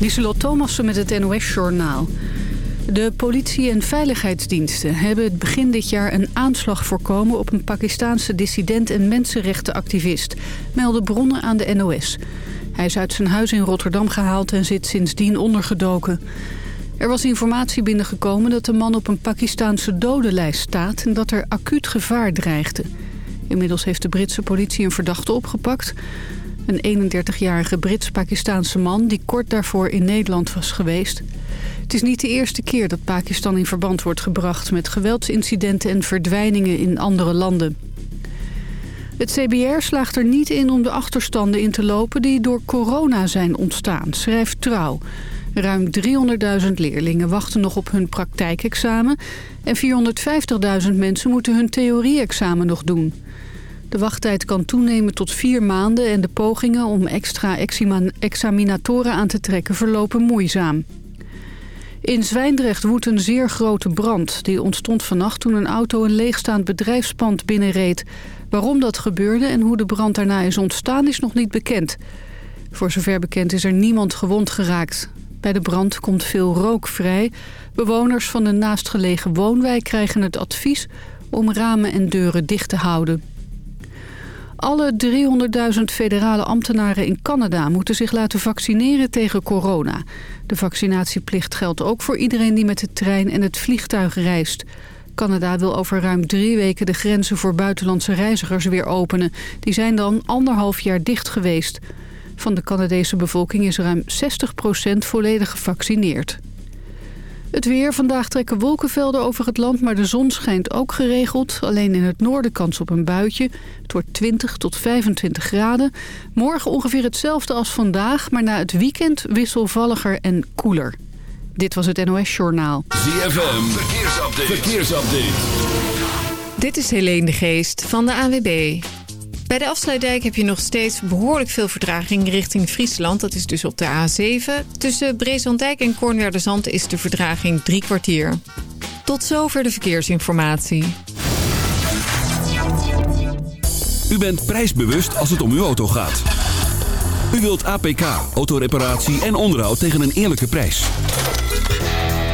Lieselot Thomassen met het NOS-journaal. De politie en veiligheidsdiensten hebben het begin dit jaar een aanslag voorkomen... op een Pakistaanse dissident en mensenrechtenactivist, melden bronnen aan de NOS. Hij is uit zijn huis in Rotterdam gehaald en zit sindsdien ondergedoken. Er was informatie binnengekomen dat de man op een Pakistaanse dodenlijst staat... en dat er acuut gevaar dreigde. Inmiddels heeft de Britse politie een verdachte opgepakt... Een 31-jarige Brits-Pakistaanse man die kort daarvoor in Nederland was geweest. Het is niet de eerste keer dat Pakistan in verband wordt gebracht... met geweldsincidenten en verdwijningen in andere landen. Het CBR slaagt er niet in om de achterstanden in te lopen... die door corona zijn ontstaan, schrijft Trouw. Ruim 300.000 leerlingen wachten nog op hun praktijkexamen... en 450.000 mensen moeten hun theorie-examen nog doen... De wachttijd kan toenemen tot vier maanden en de pogingen om extra examinatoren aan te trekken verlopen moeizaam. In Zwijndrecht woedt een zeer grote brand. Die ontstond vannacht toen een auto een leegstaand bedrijfspand binnenreed. Waarom dat gebeurde en hoe de brand daarna is ontstaan is nog niet bekend. Voor zover bekend is er niemand gewond geraakt. Bij de brand komt veel rook vrij. Bewoners van de naastgelegen woonwijk krijgen het advies om ramen en deuren dicht te houden. Alle 300.000 federale ambtenaren in Canada moeten zich laten vaccineren tegen corona. De vaccinatieplicht geldt ook voor iedereen die met de trein en het vliegtuig reist. Canada wil over ruim drie weken de grenzen voor buitenlandse reizigers weer openen. Die zijn dan anderhalf jaar dicht geweest. Van de Canadese bevolking is ruim 60% volledig gevaccineerd. Het weer. Vandaag trekken wolkenvelden over het land, maar de zon schijnt ook geregeld. Alleen in het noorden kans op een buitje. Het wordt 20 tot 25 graden. Morgen ongeveer hetzelfde als vandaag, maar na het weekend wisselvalliger en koeler. Dit was het NOS Journaal. ZFM. Verkeersupdate. Verkeersupdate. Dit is Helene de Geest van de AWB. Bij de afsluitdijk heb je nog steeds behoorlijk veel vertraging richting Friesland. Dat is dus op de A7. Tussen Breeslanddijk en Kornwerderzand is de vertraging drie kwartier. Tot zover de verkeersinformatie. U bent prijsbewust als het om uw auto gaat. U wilt APK, autoreparatie en onderhoud tegen een eerlijke prijs.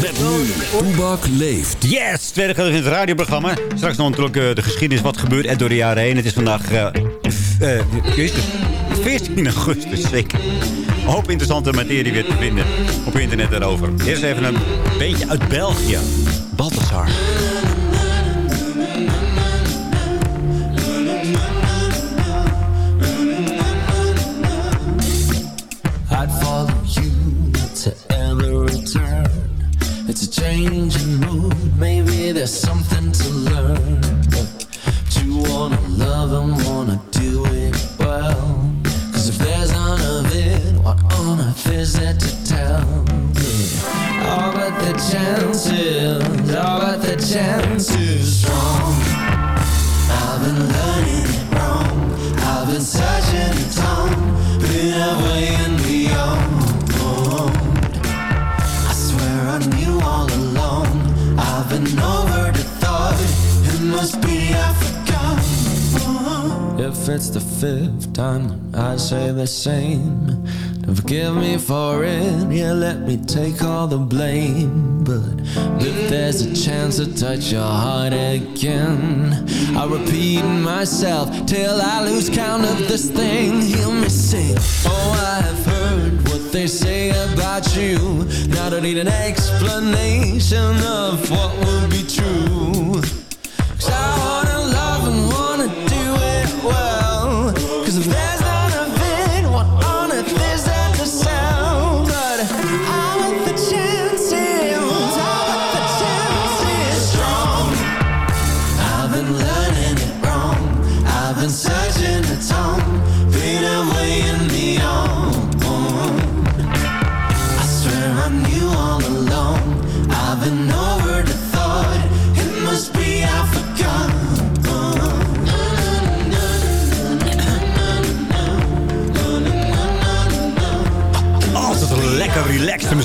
Met nu, leeft. Yes, tweede gedeelte in het radioprogramma. Straks nog natuurlijk uh, de geschiedenis, wat gebeurt er door de jaren heen. Het is vandaag uh, uh, 14 augustus, zeker. Een hoop interessante materie weer te vinden op internet daarover. Eerst even een beetje uit België. Balthasar. In mood, maybe there's something to learn. You wanna love and wanna do it well. Cause if there's none of it, what on earth is there to tell? Yeah. Oh, but the chances, oh, but the chances strong. I've been learning it wrong. I've been searching it's the fifth time I say the same, then forgive me for it. Yeah, let me take all the blame. But if there's a chance to touch your heart again, I'll repeat myself till I lose count of this thing. Hear me sing. Oh, I've heard what they say about you. Now don't need an explanation of what will be true.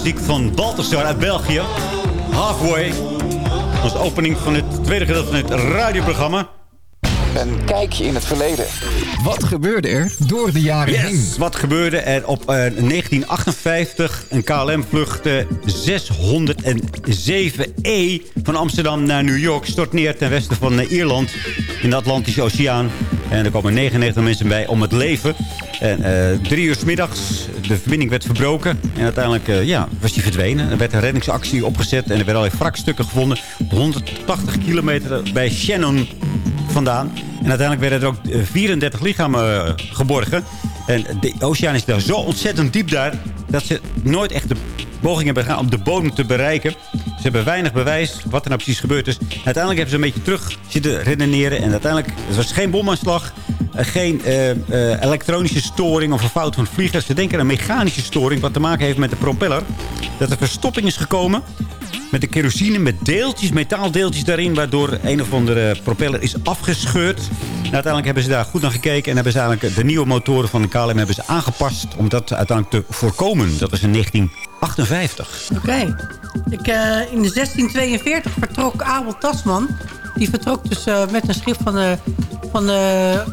Muziek van Balthasar uit België. Halfway. Als opening van het tweede gedeelte van het radioprogramma. Een kijkje in het verleden. Wat gebeurde er door de jaren heen? Yes, wat gebeurde er op eh, 1958? Een KLM-vlucht 607E van Amsterdam naar New York... stort neer ten westen van eh, Ierland in de Atlantische Oceaan. En er komen 99 mensen bij om het leven. En eh, drie uur 's middags, de verbinding werd verbroken. En uiteindelijk eh, ja, was die verdwenen. Er werd een reddingsactie opgezet en er werden allerlei wrakstukken gevonden. 180 kilometer bij Shannon vandaan. En uiteindelijk werden er ook eh, 34 lichamen eh, geborgen. En de oceaan is daar zo ontzettend diep daar... dat ze nooit echt de poging hebben gedaan om de bodem te bereiken. Ze hebben weinig bewijs wat er nou precies gebeurd is. Uiteindelijk hebben ze een beetje terug zitten redeneren. En uiteindelijk, het was geen bomaanslag... eh, geen eh, eh, elektronische storing of een fout van vliegers. Ze denken aan een mechanische storing... wat te maken heeft met de propeller. Dat er verstopping is gekomen met de kerosine, met deeltjes, metaaldeeltjes daarin... waardoor een of andere propeller is afgescheurd. En uiteindelijk hebben ze daar goed naar gekeken... en hebben ze eigenlijk de nieuwe motoren van de KLM hebben ze aangepast... om dat uiteindelijk te voorkomen. Dat was in 1958. Oké. Eh, in de 1642 vertrok Abel Tasman. Die vertrok dus eh, met een schip van de, van de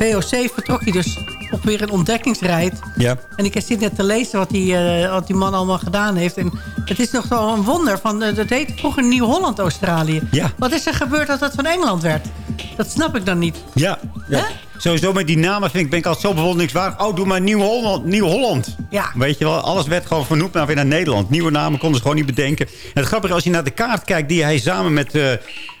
VOC... vertrok hij dus op weer een ontdekkingsrijd. Ja. En ik zit net te lezen wat die, eh, wat die man allemaal gedaan heeft. En het is nog wel een wonder. Van, eh, dat heet vroeger Nieuw-Holland, Australië. Ja. Wat is er gebeurd dat dat van Engeland werd? Dat snap ik dan niet. Ja. ja. Sowieso met die namen vind ik, ben ik altijd zo bewonderingswaardig. Oh, doe maar Nieuw-Holland. Nieuw-Holland. Ja. Weet je wel, alles werd gewoon vernoemd naar weer naar Nederland. Nieuwe namen konden ze gewoon niet bedenken. En het grappige, als je naar de kaart kijkt die hij samen met... eh,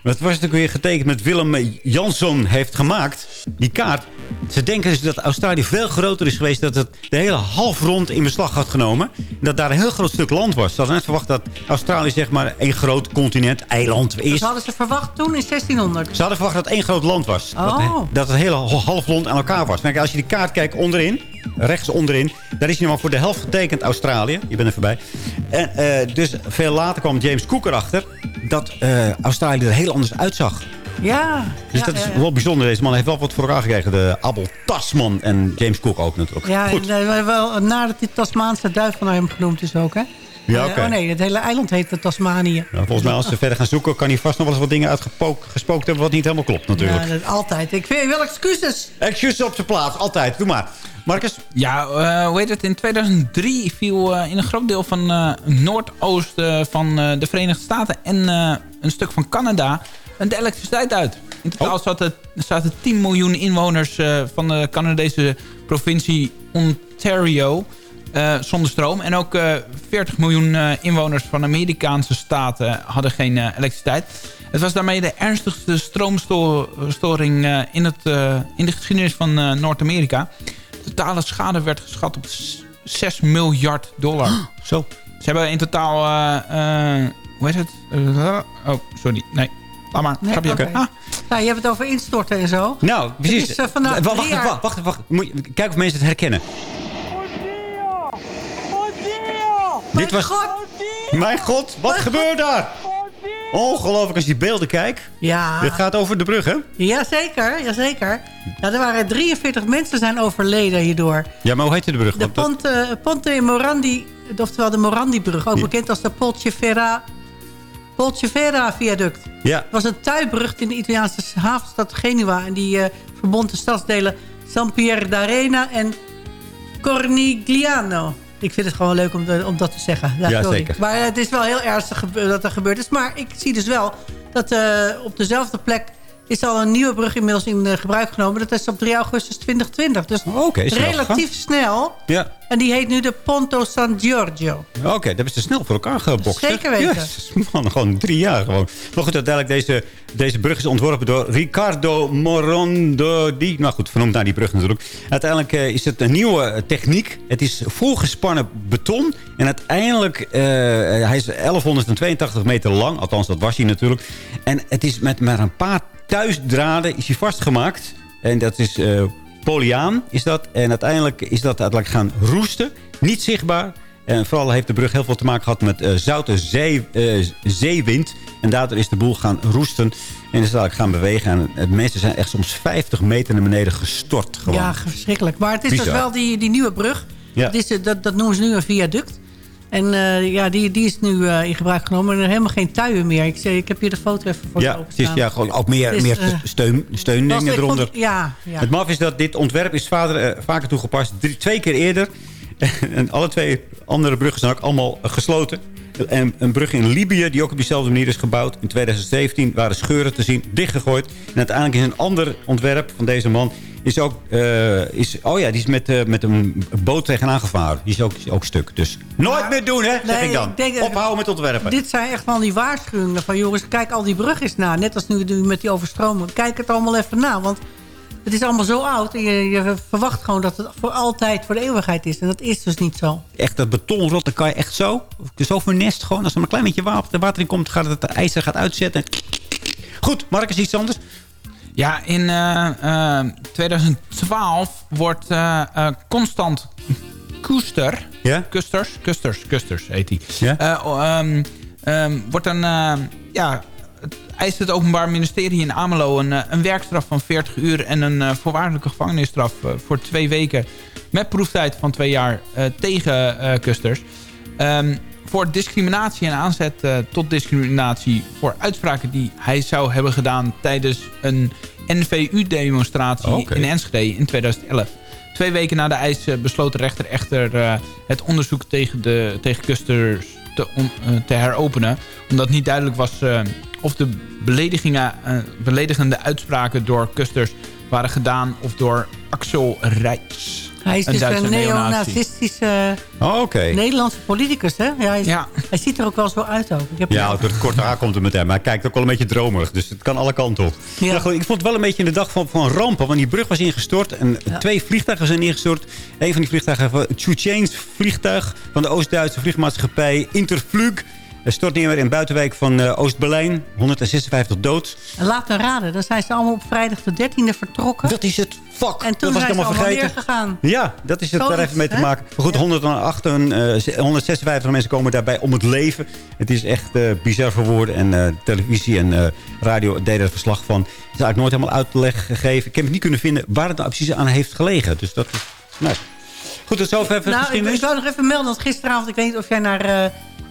wat was het ook weer getekend met Willem Jansson heeft gemaakt. Die kaart. Ze denken dus dat Australië veel groter is geweest. Dat het de hele halfrond in beslag had genomen. En dat daar een heel groot stuk land was. Ze hadden net verwacht dat Australië zeg maar een groot continent, eiland is. Dat hadden ze verwacht toen in 1600. Ze hadden verwacht dat het één groot land was. Oh. Dat, dat het hele halfrond aan elkaar was. Maar als je die kaart kijkt onderin, rechts onderin... daar is hij maar voor de helft getekend Australië. Je bent er voorbij. En, eh, dus veel later kwam James Cook erachter... dat eh, Australië er heel anders uitzag. Ja. Dus ja, dat is ja, ja. wel bijzonder. Deze man heeft wel wat voor elkaar gekregen. De Abel Tasman en James Cook ook natuurlijk. Ja, Goed. en, eh, wel, nadat die Tasmaanse duif naar hem genoemd is ook, hè? Ja, Eh. Oh nee, het hele eiland heet de Tasmanië. Nou, volgens mij als ze verder gaan zoeken... kan hij vast nog wel eens wat dingen uitgespookt hebben... wat niet helemaal klopt natuurlijk. Ja, dat, altijd. Ik vind wel excuses. Excuses op zijn plaats. Altijd. Doe maar. Marcus? Ja, eh, hoe heet het? In 2003 viel eh, in een groot deel van eh noordoosten van eh, de Verenigde Staten en eh, een stuk van Canada de elektriciteit uit. In totaal Oh. zaten, zaten 10 miljoen inwoners eh, van de Canadese provincie Ontario eh, zonder stroom. En ook eh 40 miljoen eh, inwoners van Amerikaanse staten hadden geen eh, elektriciteit. Het was daarmee de ernstigste stroomstoring eh, in, het, eh, in de geschiedenis van eh, Noord-Amerika. De totale schade werd geschat op s- 6 miljard dollar. Zo. Ze hebben in totaal... eh, eh, hoe heet het? Eh, oh, sorry. Nee. Laat maar. Nee, Grapje. oké. Ah, Nou, je hebt het over instorten en zo. Nou, precies. is, eh, wacht, wacht, wacht, wacht, wacht. Je, kijk of mensen het herkennen. Dit was... Mijn god, wat gebeurt daar? Ongelooflijk als je die beelden kijkt. Ja, Dit gaat over de brug, hè? jazeker, jazeker. Nou, er waren 43 mensen zijn overleden hierdoor. Ja, maar hoe heet de brug? De dat- Ponte, Ponte Morandi, oftewel de Morandi-brug, ook Ja. bekend als de Polcevera, Polcevera viaduct. Ja, Het was een tuibrug in de Italiaanse havenstad Genua. En die eh, verbond de stadsdelen San Pier d'Arena en Cornigliano. Ik vind het gewoon leuk om, de- om dat te zeggen. Ja, zeker. Maar het is wel heel ernstig dat er gebeurd is. Maar ik zie dus wel dat eh, op dezelfde plek is al een nieuwe brug inmiddels in eh, gebruik genomen. Dat is op 3 augustus 2020. Dus snel relatief snel. ja. En die heet nu de Ponto San Giorgio. Oké, dat hebben ze snel voor elkaar gebokst. Zeker weten. Jezus, man, gewoon drie jaar gewoon. Maar goed, uiteindelijk deze, deze brug is ontworpen door Ricardo Morondodi. Nou goed, vernoemd naar die brug natuurlijk. Uiteindelijk eh, is het een nieuwe techniek. Het is volgespannen beton. En uiteindelijk, eh, hij is 1182 meter lang. Althans, dat was hij natuurlijk. En het is met maar een paar thuisdraden is hij vastgemaakt. En dat is eh polyaan, is dat. En uiteindelijk is dat uiteindelijk gaan roesten. Niet zichtbaar. En vooral heeft de brug heel veel te maken gehad met uh, zoute zee, uh, zeewind. En daardoor is de boel gaan roesten. En is dadelijk gaan bewegen. En de mensen zijn echt soms 50 meter naar beneden gestort. Gewoon. Ja, verschrikkelijk. Maar het is dus wel die, die nieuwe brug. Ja. Dat, is, dat, dat noemen ze nu een viaduct. En uh, ja, die, die is nu uh, in gebruik genomen. En er helemaal geen tuien meer. Ik, zeg, ik heb hier de foto even voor ja, het is, ja, gewoon ook meer, is, meer uh, steun, steundingen eronder. Vond, ja, ja. Het maf is dat dit ontwerp is vader, vaker toegepast. Drie, twee keer eerder. en alle twee andere bruggen zijn ook allemaal gesloten. En een brug in Libië, die ook op diezelfde manier is gebouwd. In 2017 waren scheuren te zien, dichtgegooid. En uiteindelijk is een ander ontwerp van deze man... Is ook, uh, is, oh ja, die is met, uh, met een boot tegenaan gevaren. Die is ook, is ook stuk. Dus nooit meer doen, hè, zeg nee, ik dan. Ik Ophouden met ontwerpen. Dit zijn echt wel die waarschuwingen van... jongens, kijk al die brug eens na. Net als nu, met die overstroming. Kijk het allemaal even na, want... Het is allemaal zo oud en je, je, verwacht gewoon dat het voor altijd, voor de eeuwigheid is. En dat is dus niet zo. Echt, dat betonrot, dan kan je echt zo, zo vernest gewoon. Als er maar een klein beetje water, water in komt, gaat het, het ijzer gaat uitzetten. Goed, Marcus, iets anders? Ja, in uh, uh, 2012 wordt uh, Constant Koester... Ja? Kusters, Kusters, Kusters heet hij. Ja? Um, um, wordt een... ja, eist het Openbaar Ministerie in Amelo een, een werkstraf van 40 uur... en een voorwaardelijke gevangenisstraf voor twee weken... met proeftijd van twee jaar tegen Kusters. Um, voor discriminatie en aanzet uh, tot discriminatie... voor uitspraken die hij zou hebben gedaan... tijdens een NVU-demonstratie okay. in Enschede in 2011. Twee weken na de eis uh, besloot de rechter echter uh, het onderzoek tegen, de, tegen Kusters te, on, te heropenen. Omdat niet duidelijk was of de beledigingen, beledigende uitspraken door Kusters waren gedaan... of door Axel Rijks. Hij is dus een neonazistische oh, okay. Nederlandse politicus. Hè? Ja, hij, is, ja. hij, ziet er ook wel zo uit. Ook. Ik heb ja, door het korte haar komt het met hem. Maar hij kijkt ook wel een beetje dromerig. Dus het kan alle kanten op. Ja. Nou, goed, ik vond het wel een beetje in de dag van, van rampen. Want die brug was ingestort. En ja. twee vliegtuigen zijn ingestort. Een van die vliegtuigen, het Chuchains vliegtuig... van de Oost-Duitse vliegmaatschappij Interflug... Er stort neer in een buitenwijk van uh, Oost-Berlijn. 156 dood. Laat me raden, dan zijn ze allemaal op vrijdag de 13e vertrokken. Dat is het. Fuck. En toen dat zijn ze allemaal weer gegaan. Ja, dat is het daar even mee te maken. Maar goed, ja. 108, uh, 156 mensen komen daarbij om het leven. Het is echt uh, bizar voor woorden. En televisie en radio deden er verslag van. Het is eigenlijk nooit helemaal uitleg gegeven. Ik heb het niet kunnen vinden waar het nou precies aan heeft gelegen. Dus dat is... Nou, Goed, dat zo even nou, ik, ik wou nog even melden, want gisteravond... ik weet niet of jij naar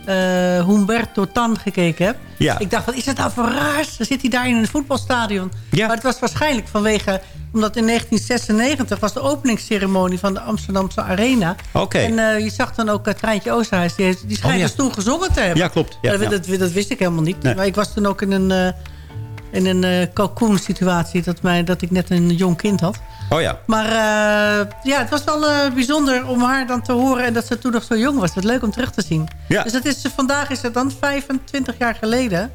uh, Humberto Tan gekeken heb. Ja. Ik dacht, wat is dat nou voor raars? Dan zit hij daar in een voetbalstadion. Ja. Maar het was waarschijnlijk vanwege... omdat in 1996 was de openingsceremonie van de Amsterdamse Arena. Oké. Okay. En uh, je zag dan ook uh, Treintje Oosterhuis. Die, die schijnt oh, ja. dus toen gezongen te hebben. Ja, klopt. Ja, dat, dat, dat, wist ik helemaal niet. Nee. Maar ik was toen ook in een in een uh, cocoon-situatie. Dat, mij, dat ik net een jong kind had. Oh ja. Maar uh, ja, het was wel uh, bijzonder om haar dan te horen... en dat ze toen nog zo jong was. Het leuk om terug te zien. Ja. Dus dat is, vandaag is het dan 25 jaar geleden...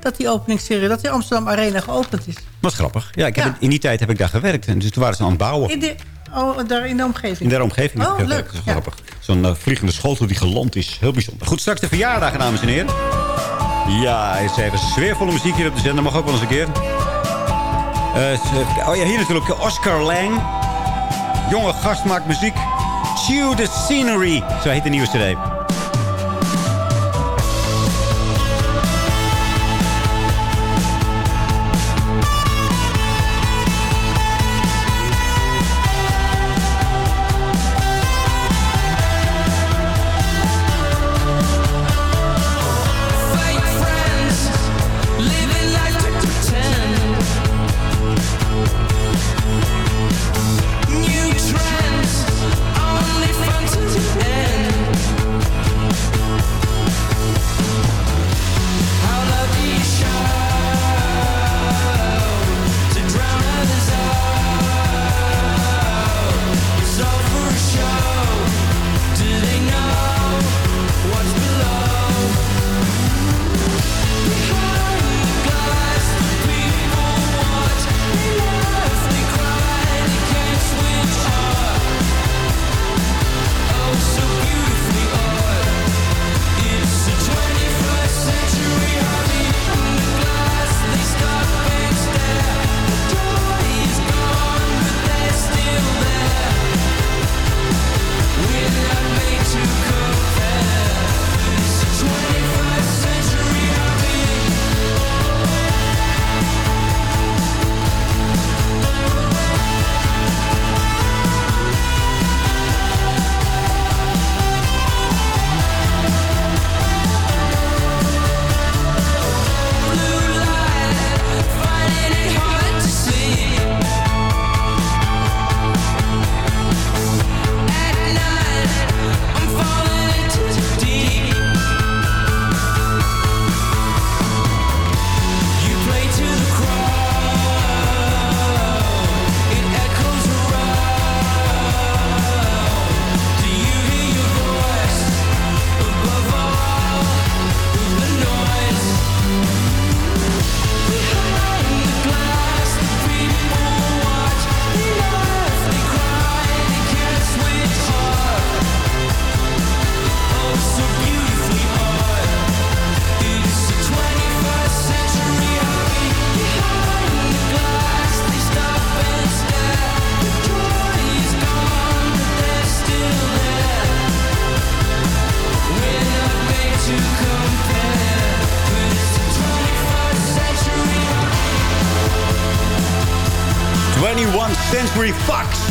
dat die openingsserie, dat die Amsterdam Arena geopend is. Wat grappig. Ja, ik heb ja. in die tijd heb ik daar gewerkt. En dus toen waren ze aan het bouwen. In de, oh, daar in de omgeving? In de omgeving. Oh, leuk. Ja. Grappig. Zo'n vliegende schotel die geland is. Heel bijzonder. Goed, straks de verjaardagen, dames en heren. Ja, is even sfeervolle muziek hier op de zender. Mag ook wel eens een keer. Uh, oh ja, hier natuurlijk Oscar Lang. Jonge gast maakt muziek. Chew the Scenery. Zo heet de nieuwe cd.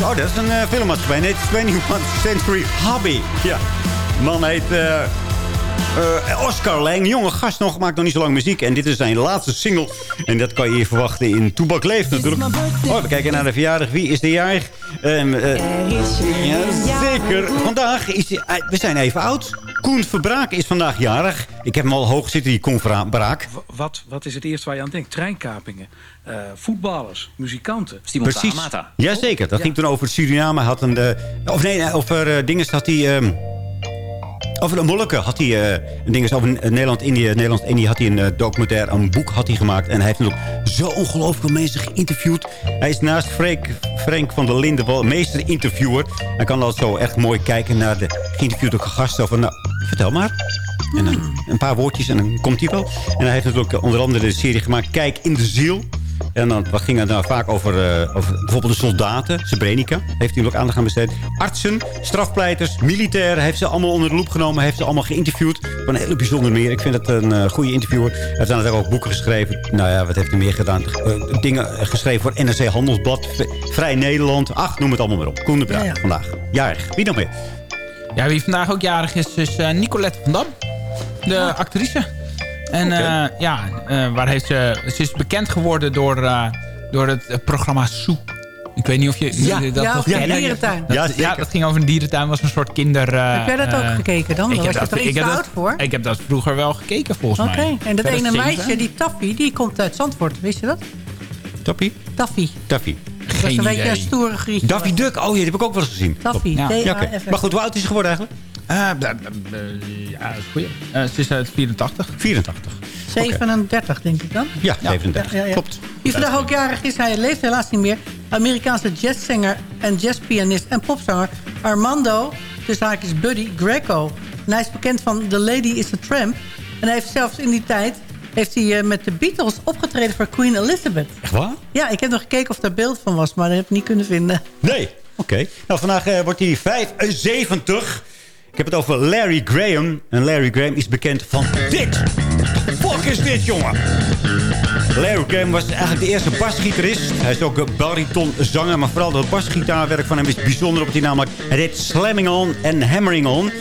Oh, dat is een uh, filmmaatschappij. Nee, het is 21 Century Hobby. Ja. Man heet uh, uh, Oscar Lang. Jonge gast nog, maakt nog niet zo lang muziek. En dit is zijn laatste single. En dat kan je hier verwachten in Toebak Leeft natuurlijk. Oh, we kijken naar de verjaardag. Wie is de jarig? Um, ja, zeker. Vandaag is hij, we zijn even oud. Koen Verbraak is vandaag jarig. Ik heb hem al hoog zitten, die Koen Verbraak. Wat, wat is het eerste waar je aan denkt? Treinkapingen, uh, voetballers, muzikanten. Precies. Jazeker, dat ging toen over Suriname. Had een, uh, of nee, over uh, dingen had hij... Um, over de Molken had hij uh, een ding over Nederland-Indië. Nederland-Indië had hij een uh, documentaire, een boek had hij gemaakt. En hij heeft ook zo ongelooflijk veel mensen geïnterviewd. Hij is naast Frank, Frank van der Linden wel meester interviewer. Hij kan altijd zo echt mooi kijken naar de geïnterviewde gasten. Over, nou, vertel maar. En een, een paar woordjes en dan komt hij wel. En hij heeft natuurlijk onder andere de serie gemaakt Kijk in de ziel. En dan ging het nou vaak over, uh, over bijvoorbeeld de soldaten. Srebrenica heeft hij ook aandacht aan besteed. Artsen, strafpleiters, militairen. Heeft ze allemaal onder de loep genomen. Heeft ze allemaal geïnterviewd. Van een hele bijzonder meer. Ik vind het een uh, goede interviewer. Hij heeft natuurlijk ook boeken geschreven. Nou ja, wat heeft hij meer gedaan? Uh, dingen geschreven voor NRC Handelsblad. Vrij Nederland. Ach, noem het allemaal maar op. Koen de Braak ja, ja. vandaag. Jarig. Wie nog meer? Ja, wie vandaag ook jarig is, is Nicolette van Dam. De ah. actrice. En okay. uh, ja, uh, waar heeft ze, ze is bekend geworden door, uh, door het programma Soep. Ik weet niet of je ja, dat ja, nog ja, dierentuin. Dat, ja, ja, dat ging over een dierentuin. was een soort kinder... heb jij dat ook gekeken dan? Daar was je er iets oud dat, voor? Ik heb dat vroeger wel gekeken volgens okay. mij. Oké, en dat ene meisje, die Taffy, die komt uit Zandvoort. Wist je dat? Taffy? Taffy. Taffy. Dat is een beetje een stoere. Daffy Duck, oh ja, die heb ik ook wel eens gezien. Taffy, ja. ja okay. Maar goed, hoe oud is ze geworden eigenlijk? Uh, ja, dat is goed. Uh, ze is uit 84. 84. 37, okay. denk ik dan. Ja, 37. Ja, ja, ja. Klopt. Wie vandaag ook jarig is, hij leeft helaas niet meer. Amerikaanse jazzzanger en jazzpianist en popzanger Armando, dus haakjes Buddy Greco. En hij is bekend van The Lady is a Tramp. En hij heeft zelfs in die tijd heeft hij uh, met de Beatles opgetreden voor Queen Elizabeth. Echt waar? Ja, ik heb nog gekeken of daar beeld van was, maar dat heb ik niet kunnen vinden. Nee, oké. Okay. Nou, vandaag uh, wordt hij 75. Ik heb het over Larry Graham. En Larry Graham is bekend van dit. Fuck is dit, jongen? Larry Graham was eigenlijk de eerste basgitarist. Hij is ook baritonzanger, maar vooral het basgitaarwerk van hem is bijzonder. Op hij namelijk hij deed slamming on en hammering on.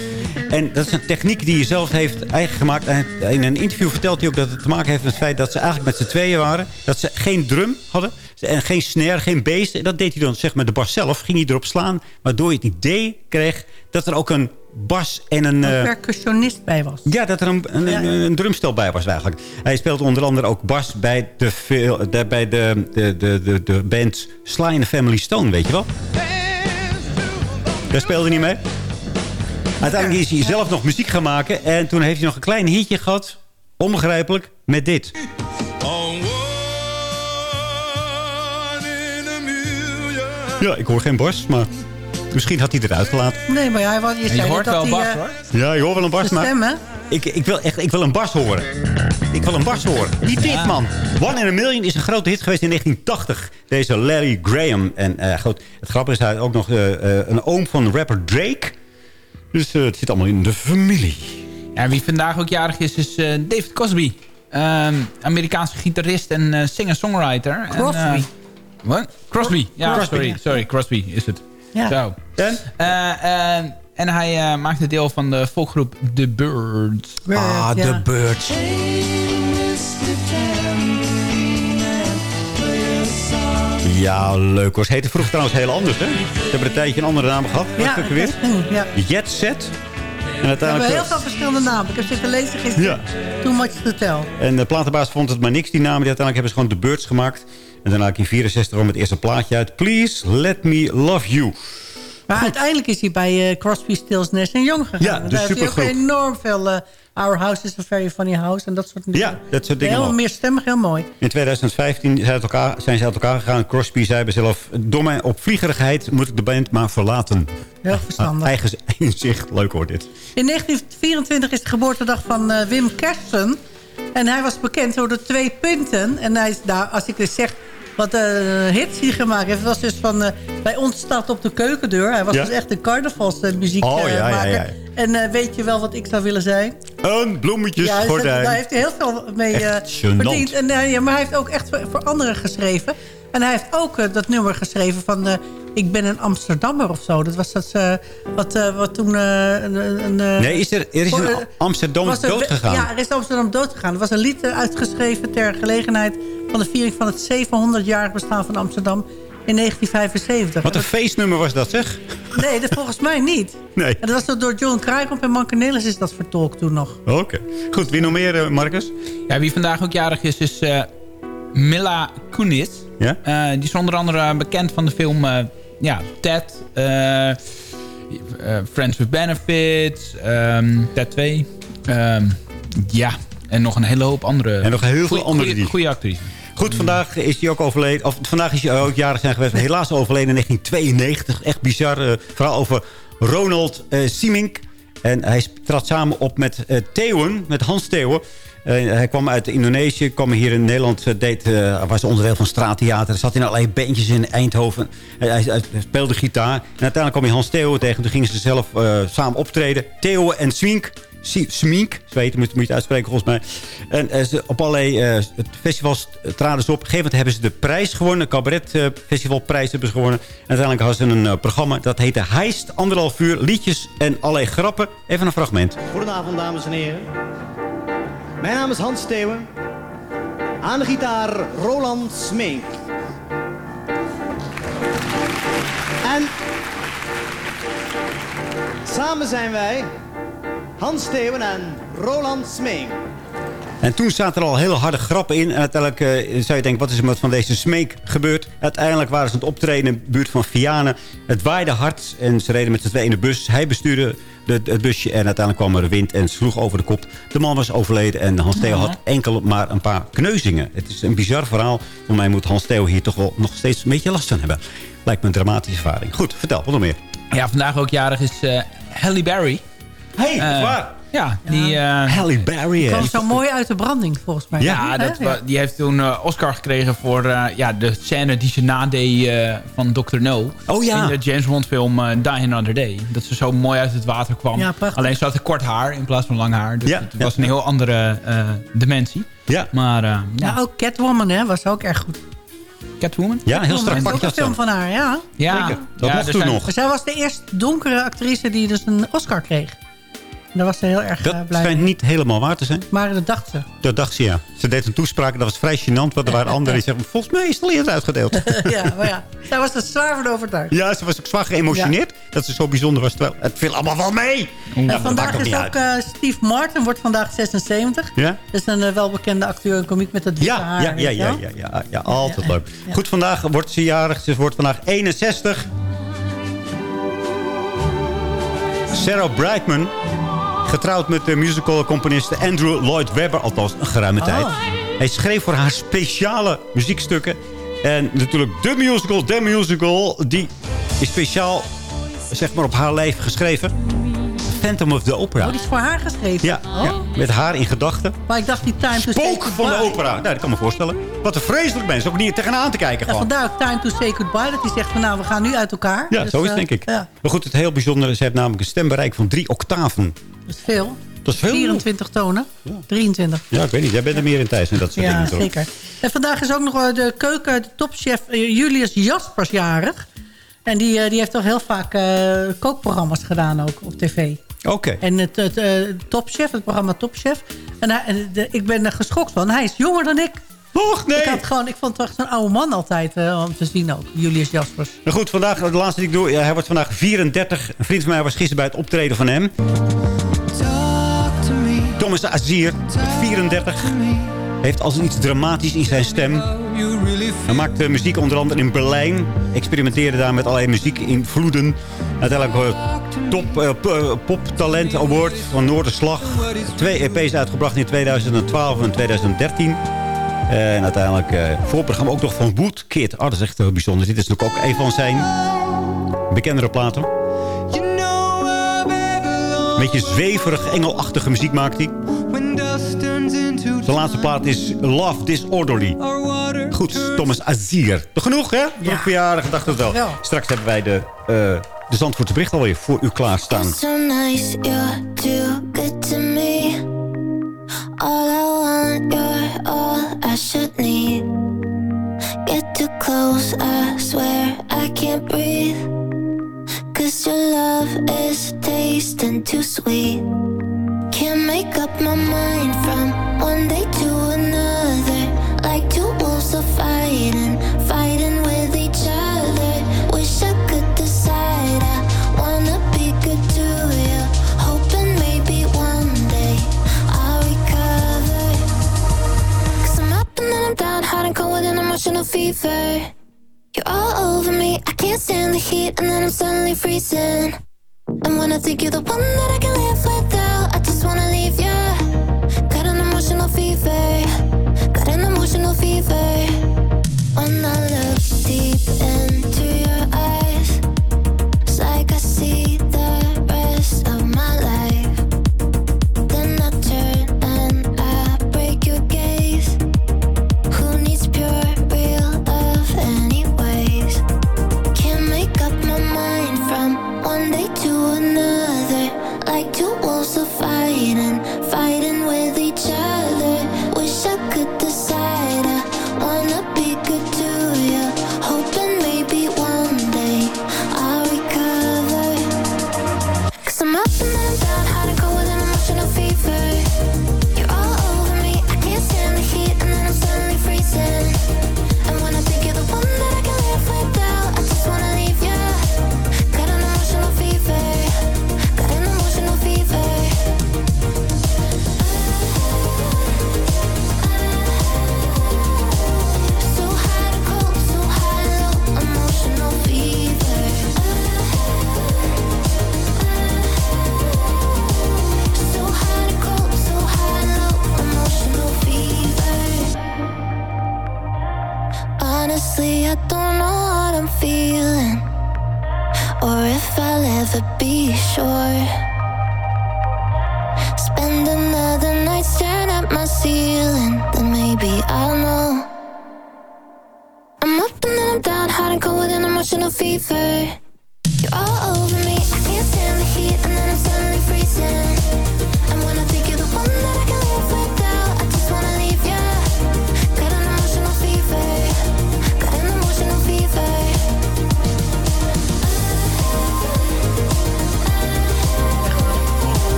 En dat is een techniek die hij zelf heeft eigen gemaakt. En in een interview vertelt hij ook dat het te maken heeft met het feit dat ze eigenlijk met z'n tweeën waren. Dat ze geen drum hadden. En geen snare, geen bass. Dat deed hij dan zeg maar de bas zelf. Ging hij erop slaan. Waardoor je het idee kreeg dat er ook een bas en een... Een uh, percussionist bij was. Ja, dat er een, een, ja. een, drumstel bij was eigenlijk. Hij speelt onder andere ook bas bij de, de, bij de, de, de, de, band Sly and the Family Stone, weet je wel? Daar speelde hij niet mee. Uiteindelijk is hij zelf nog muziek gaan maken. En toen heeft hij nog een klein hitje gehad. Onbegrijpelijk. Met dit. Ja, ik hoor geen bas, maar misschien had hij het eruit gelaten. Nee, maar hij was, je, zei je hoort dat wel hij, bas, uh, hoor. Ja, je hoort wel een bas, maar... Stem, ik, ik, wil echt, ik wil een bas horen. Ik wil een bas horen. Niet dit, ja. man. One in a Million is een grote hit geweest in 1980. Deze Larry Graham. En uh, goed, het grappige is hij ook nog uh, een oom van rapper Drake. Dus het zit allemaal in de familie. Ja, wie vandaag ook jarig is, is David Cosby. Um, Amerikaanse gitarist en singer-songwriter. Crosby. Wat? Crosby. Ja, Crosby, sorry, sorry. Crosby is het. Ja. Zo. En? Uh, uh, en hij uh, maakte deel van de volkgroep The Birds. Bird, ah, ja. The Birds. Ja, leuk hoor. Ze heette vroeger trouwens heel anders, hè? Ze hebben een tijdje een andere naam gehad. Ja, is weer? Ja. Jet Set. En uiteindelijk... We hebben heel veel verschillende namen. Ik heb zitten lezen gisteren. Ja. Too much to tell. En de platenbaas vond het maar niks, die namen. Die uiteindelijk hebben ze gewoon The Birds gemaakt. En daarna in 64 kwam het eerste plaatje uit. Please let me love you. Maar Goed. uiteindelijk is hij bij uh, Crosby, Stills, Nash Young gegaan. Ja, supergroep. Daar heeft hij ook enorm veel... Uh, Our House is a Very Funny House en dat soort dingen. Ja, dat soort dingen Heel meer stemmig, heel mooi. In 2015 zijn, elkaar, zijn ze uit elkaar gegaan. Crosby zei bij zelf... Door mijn opvliegerigheid moet ik de band maar verlaten. Heel verstandig. Eigen inzicht. Leuk hoor dit. In 1924 is de geboortedag van uh, Wim Kersten. En hij was bekend door de twee punten. En hij is daar, als ik dus zeg wat eh, hits die gemaakt heeft. Het was dus van, eh, bij ons staat op de keukendeur. Hij was Ja. dus echt een carnavalsmuziek Oh, ja, ja, ja. En eh, weet je wel wat ik zou willen zijn? Een bloemetjesgordijn. Ja, daar heeft hij heel veel mee eh, verdiend. En, eh, maar hij heeft ook echt voor, voor anderen geschreven. En hij heeft ook eh, dat nummer geschreven van... eh, ik ben een Amsterdammer of zo. Dat was dat, eh, wat, eh, wat toen... eh, een, een, eh, Nee, is er, er is een eh, Amsterdam er- dood gegaan. Ja, er is Amsterdam dood gegaan. Er was een lied eh, uitgeschreven ter gelegenheid... van de viering van het 700-jarig bestaan van Amsterdam in 1975. Wat een En feestnummer was dat, zeg. Nee, dat volgens mij niet. Nee. En dat was door John Kruijkamp en Manke Nelis is dat vertolkt toen nog. Oké. Goed, wie nog meer, eh, Marcus? Ja, wie vandaag ook jarig is, is eh, Mila Kunis. Ja? Eh, die is onder andere bekend van de film eh, ja, Ted, eh, eh, Friends with Benefits, ehm Ted 2. Ehm, ja, en nog een hele hoop andere. En nog heel veel goeie- andere Goede actrice. Goed, vandaag is hij ook overleden. Of vandaag is hij ook jarig zijn geweest. Helaas overleden in 1992. Echt bizar. eh, verhaal over Ronald eh Siemink. En hij trad samen op met eh Theeuwen, met Hans Theeuwen. Hij kwam uit Indonesië, kwam hier in Nederland, deed, was onderdeel van straattheater. Zat in allerlei bandjes in Eindhoven. Hij, speelde gitaar. En uiteindelijk kwam hij Hans Theeuwen tegen. Toen gingen ze zelf samen optreden. Theeuwen en Swink. Smink, zweten moet, moet je het uitspreken volgens mij. En eh, ze, op allerlei eh, festivals traden ze op. Op een gegeven moment hebben ze de prijs gewonnen. Een cabaret-festivalprijs hebben ze gewonnen. En uiteindelijk hadden ze een programma dat heette Heist. Anderhalf uur, liedjes en allerlei grappen. Even een fragment. Goedenavond, dames en heren. Mijn naam is Hans Steeuwen. Aan de gitaar Roland Smink. En samen zijn wij Hans Steeuwen en Roland Smink. En toen zaten er al hele harde grappen in. En uiteindelijk eh, zou je denken, wat is er met van deze smeek gebeurd? Uiteindelijk waren ze aan het optreden in de buurt van Vianen. Het waaide hard en ze reden met z'n tweeën in de bus. Hij bestuurde de, het busje en uiteindelijk kwam er wind en sloeg over de kop. De man was overleden en Hans Theo had enkel maar een paar kneuzingen. Het is een bizar verhaal. Voor mij moet Hans Theo hier toch wel nog steeds een beetje last van hebben. Lijkt me een dramatische ervaring. Goed, vertel, wat nog meer? Ja, vandaag ook jarig is eh Halle Berry. Hey, Eh, waar? Ja, die... eh, Halle Berry. kwam hè? zo mooi uit de branding, volgens mij. Ja, dat, die heeft toen eh, Oscar gekregen voor eh, ja, de scène die ze nadeed eh, van Dr. No. Oh ja. In de James Bond film Die Another Day. Dat ze zo mooi uit het water kwam. Ja, prachtig. Alleen ze had kort haar in plaats van lang haar. Dus Ja, het ja, was een heel andere eh, dimensie. Ja, Maar eh, ja, Ja, ook Catwoman hè, was ook erg goed. Catwoman? ja heel strak Dat is pak ook je een film van haar, ja. Ja, Zeker. Dat ja, mocht toen zijn- nog. Zij was de eerste donkere actrice die dus een Oscar kreeg. En daar was ze heel erg Dat eh, blij schijnt mee. niet helemaal waar te zijn. Maar dat dacht ze. Dat dacht ze, ja. Ze deed een toespraak, dat was vrij gênant. Want er waren anderen die zeggen, volgens mij is het al eerder uitgedeeld. ja, maar ja. Zij was er zwaar van overtuigd. ja, ze was ook zwaar geëmotioneerd. Dat ze zo bijzonder was. Terwijl het viel allemaal wel mee. En dat vandaag is ook eh, Steve Martin, wordt vandaag 76. Ja? Dat is een eh, welbekende acteur en komiek met het witte Ja, haar. ja, ja, ja, ja, ja, ja, altijd leuk. Goed, vandaag wordt ze jarig. Ze wordt vandaag 61. Sarah Brightman, getrouwd met de musical-componist Andrew Lloyd Webber. Althans, een geruime Oh. tijd. Hij schreef voor haar speciale muziekstukken. En natuurlijk de musical, de musical, die is speciaal zeg maar, op haar leven geschreven. Phantom of the Opera. Oh, die is voor haar geschreven? Ja, Oh. ja, met haar in gedachten. Maar ik dacht die Time to Say Spook van de opera. Nou, dat kan me voorstellen. Wat een vreselijk mensen. Ook niet tegenaan te kijken Ja, gewoon. vandaar ook Time to Say Goodbye. Dat hij zegt van nou, we gaan nu uit elkaar. Ja, Dus, zo is het eh, denk ik. Ja, Maar goed, het heel bijzondere. Ze heeft namelijk een stembereik van drie octaven. dat is veel. Dat is veel. 24 tonen. 23. Ja, ik weet niet. Jij bent er meer in thuis en dat soort Ja, dingen. toch? zeker. En vandaag is ook nog eh, de keuken, de topchef eh, Julius Jaspers jarig. En die, die heeft toch heel vaak kookprogramma's gedaan ook op tv. Oké. En het, het Topchef, het programma Topchef. En hij, en de- ik ben er geschokt van. Hij is jonger dan ik. Och, nee. Ik, had gewoon, ik vond het echt zo'n oude man altijd eh, om te zien ook. Julius Jaspers. Maar goed, vandaag, de laatste die ik doe. ja, hij wordt vandaag 34. Een vriend van mij was gisteren bij het optreden van hem. Thomas Azier, 34. Heeft als iets dramatisch in zijn stem. Hij maakte muziek onder andere in Berlijn. Experimenteerde daar met allerlei muziekinvloeden. Uiteindelijk eh, top p- eh, poptalent award van Noorderslag. Twee EP's uitgebracht in 2012 en 2013. En uiteindelijk eh voorprogramma ook nog van Woodkid. Oh, dat is echt heel bijzonder. Dit is natuurlijk ook een van zijn bekendere platen. Een beetje zweverig, engelachtige muziek maakt hij. Zijn laatste plaat is Love Disorderly. Goed, Thomas Azier. Toch genoeg, hè? Nog verjaardag, dacht het wel. Straks hebben wij de, uh, de Zandvoortse bericht alweer voor u klaarstaan. So I swear I can't breathe. Cause your love is tasting too sweet. The heat, and then I'm suddenly freezing. And when I think you're the one that I can live without, I just wanna leave you. Got an emotional fever, got an emotional fever.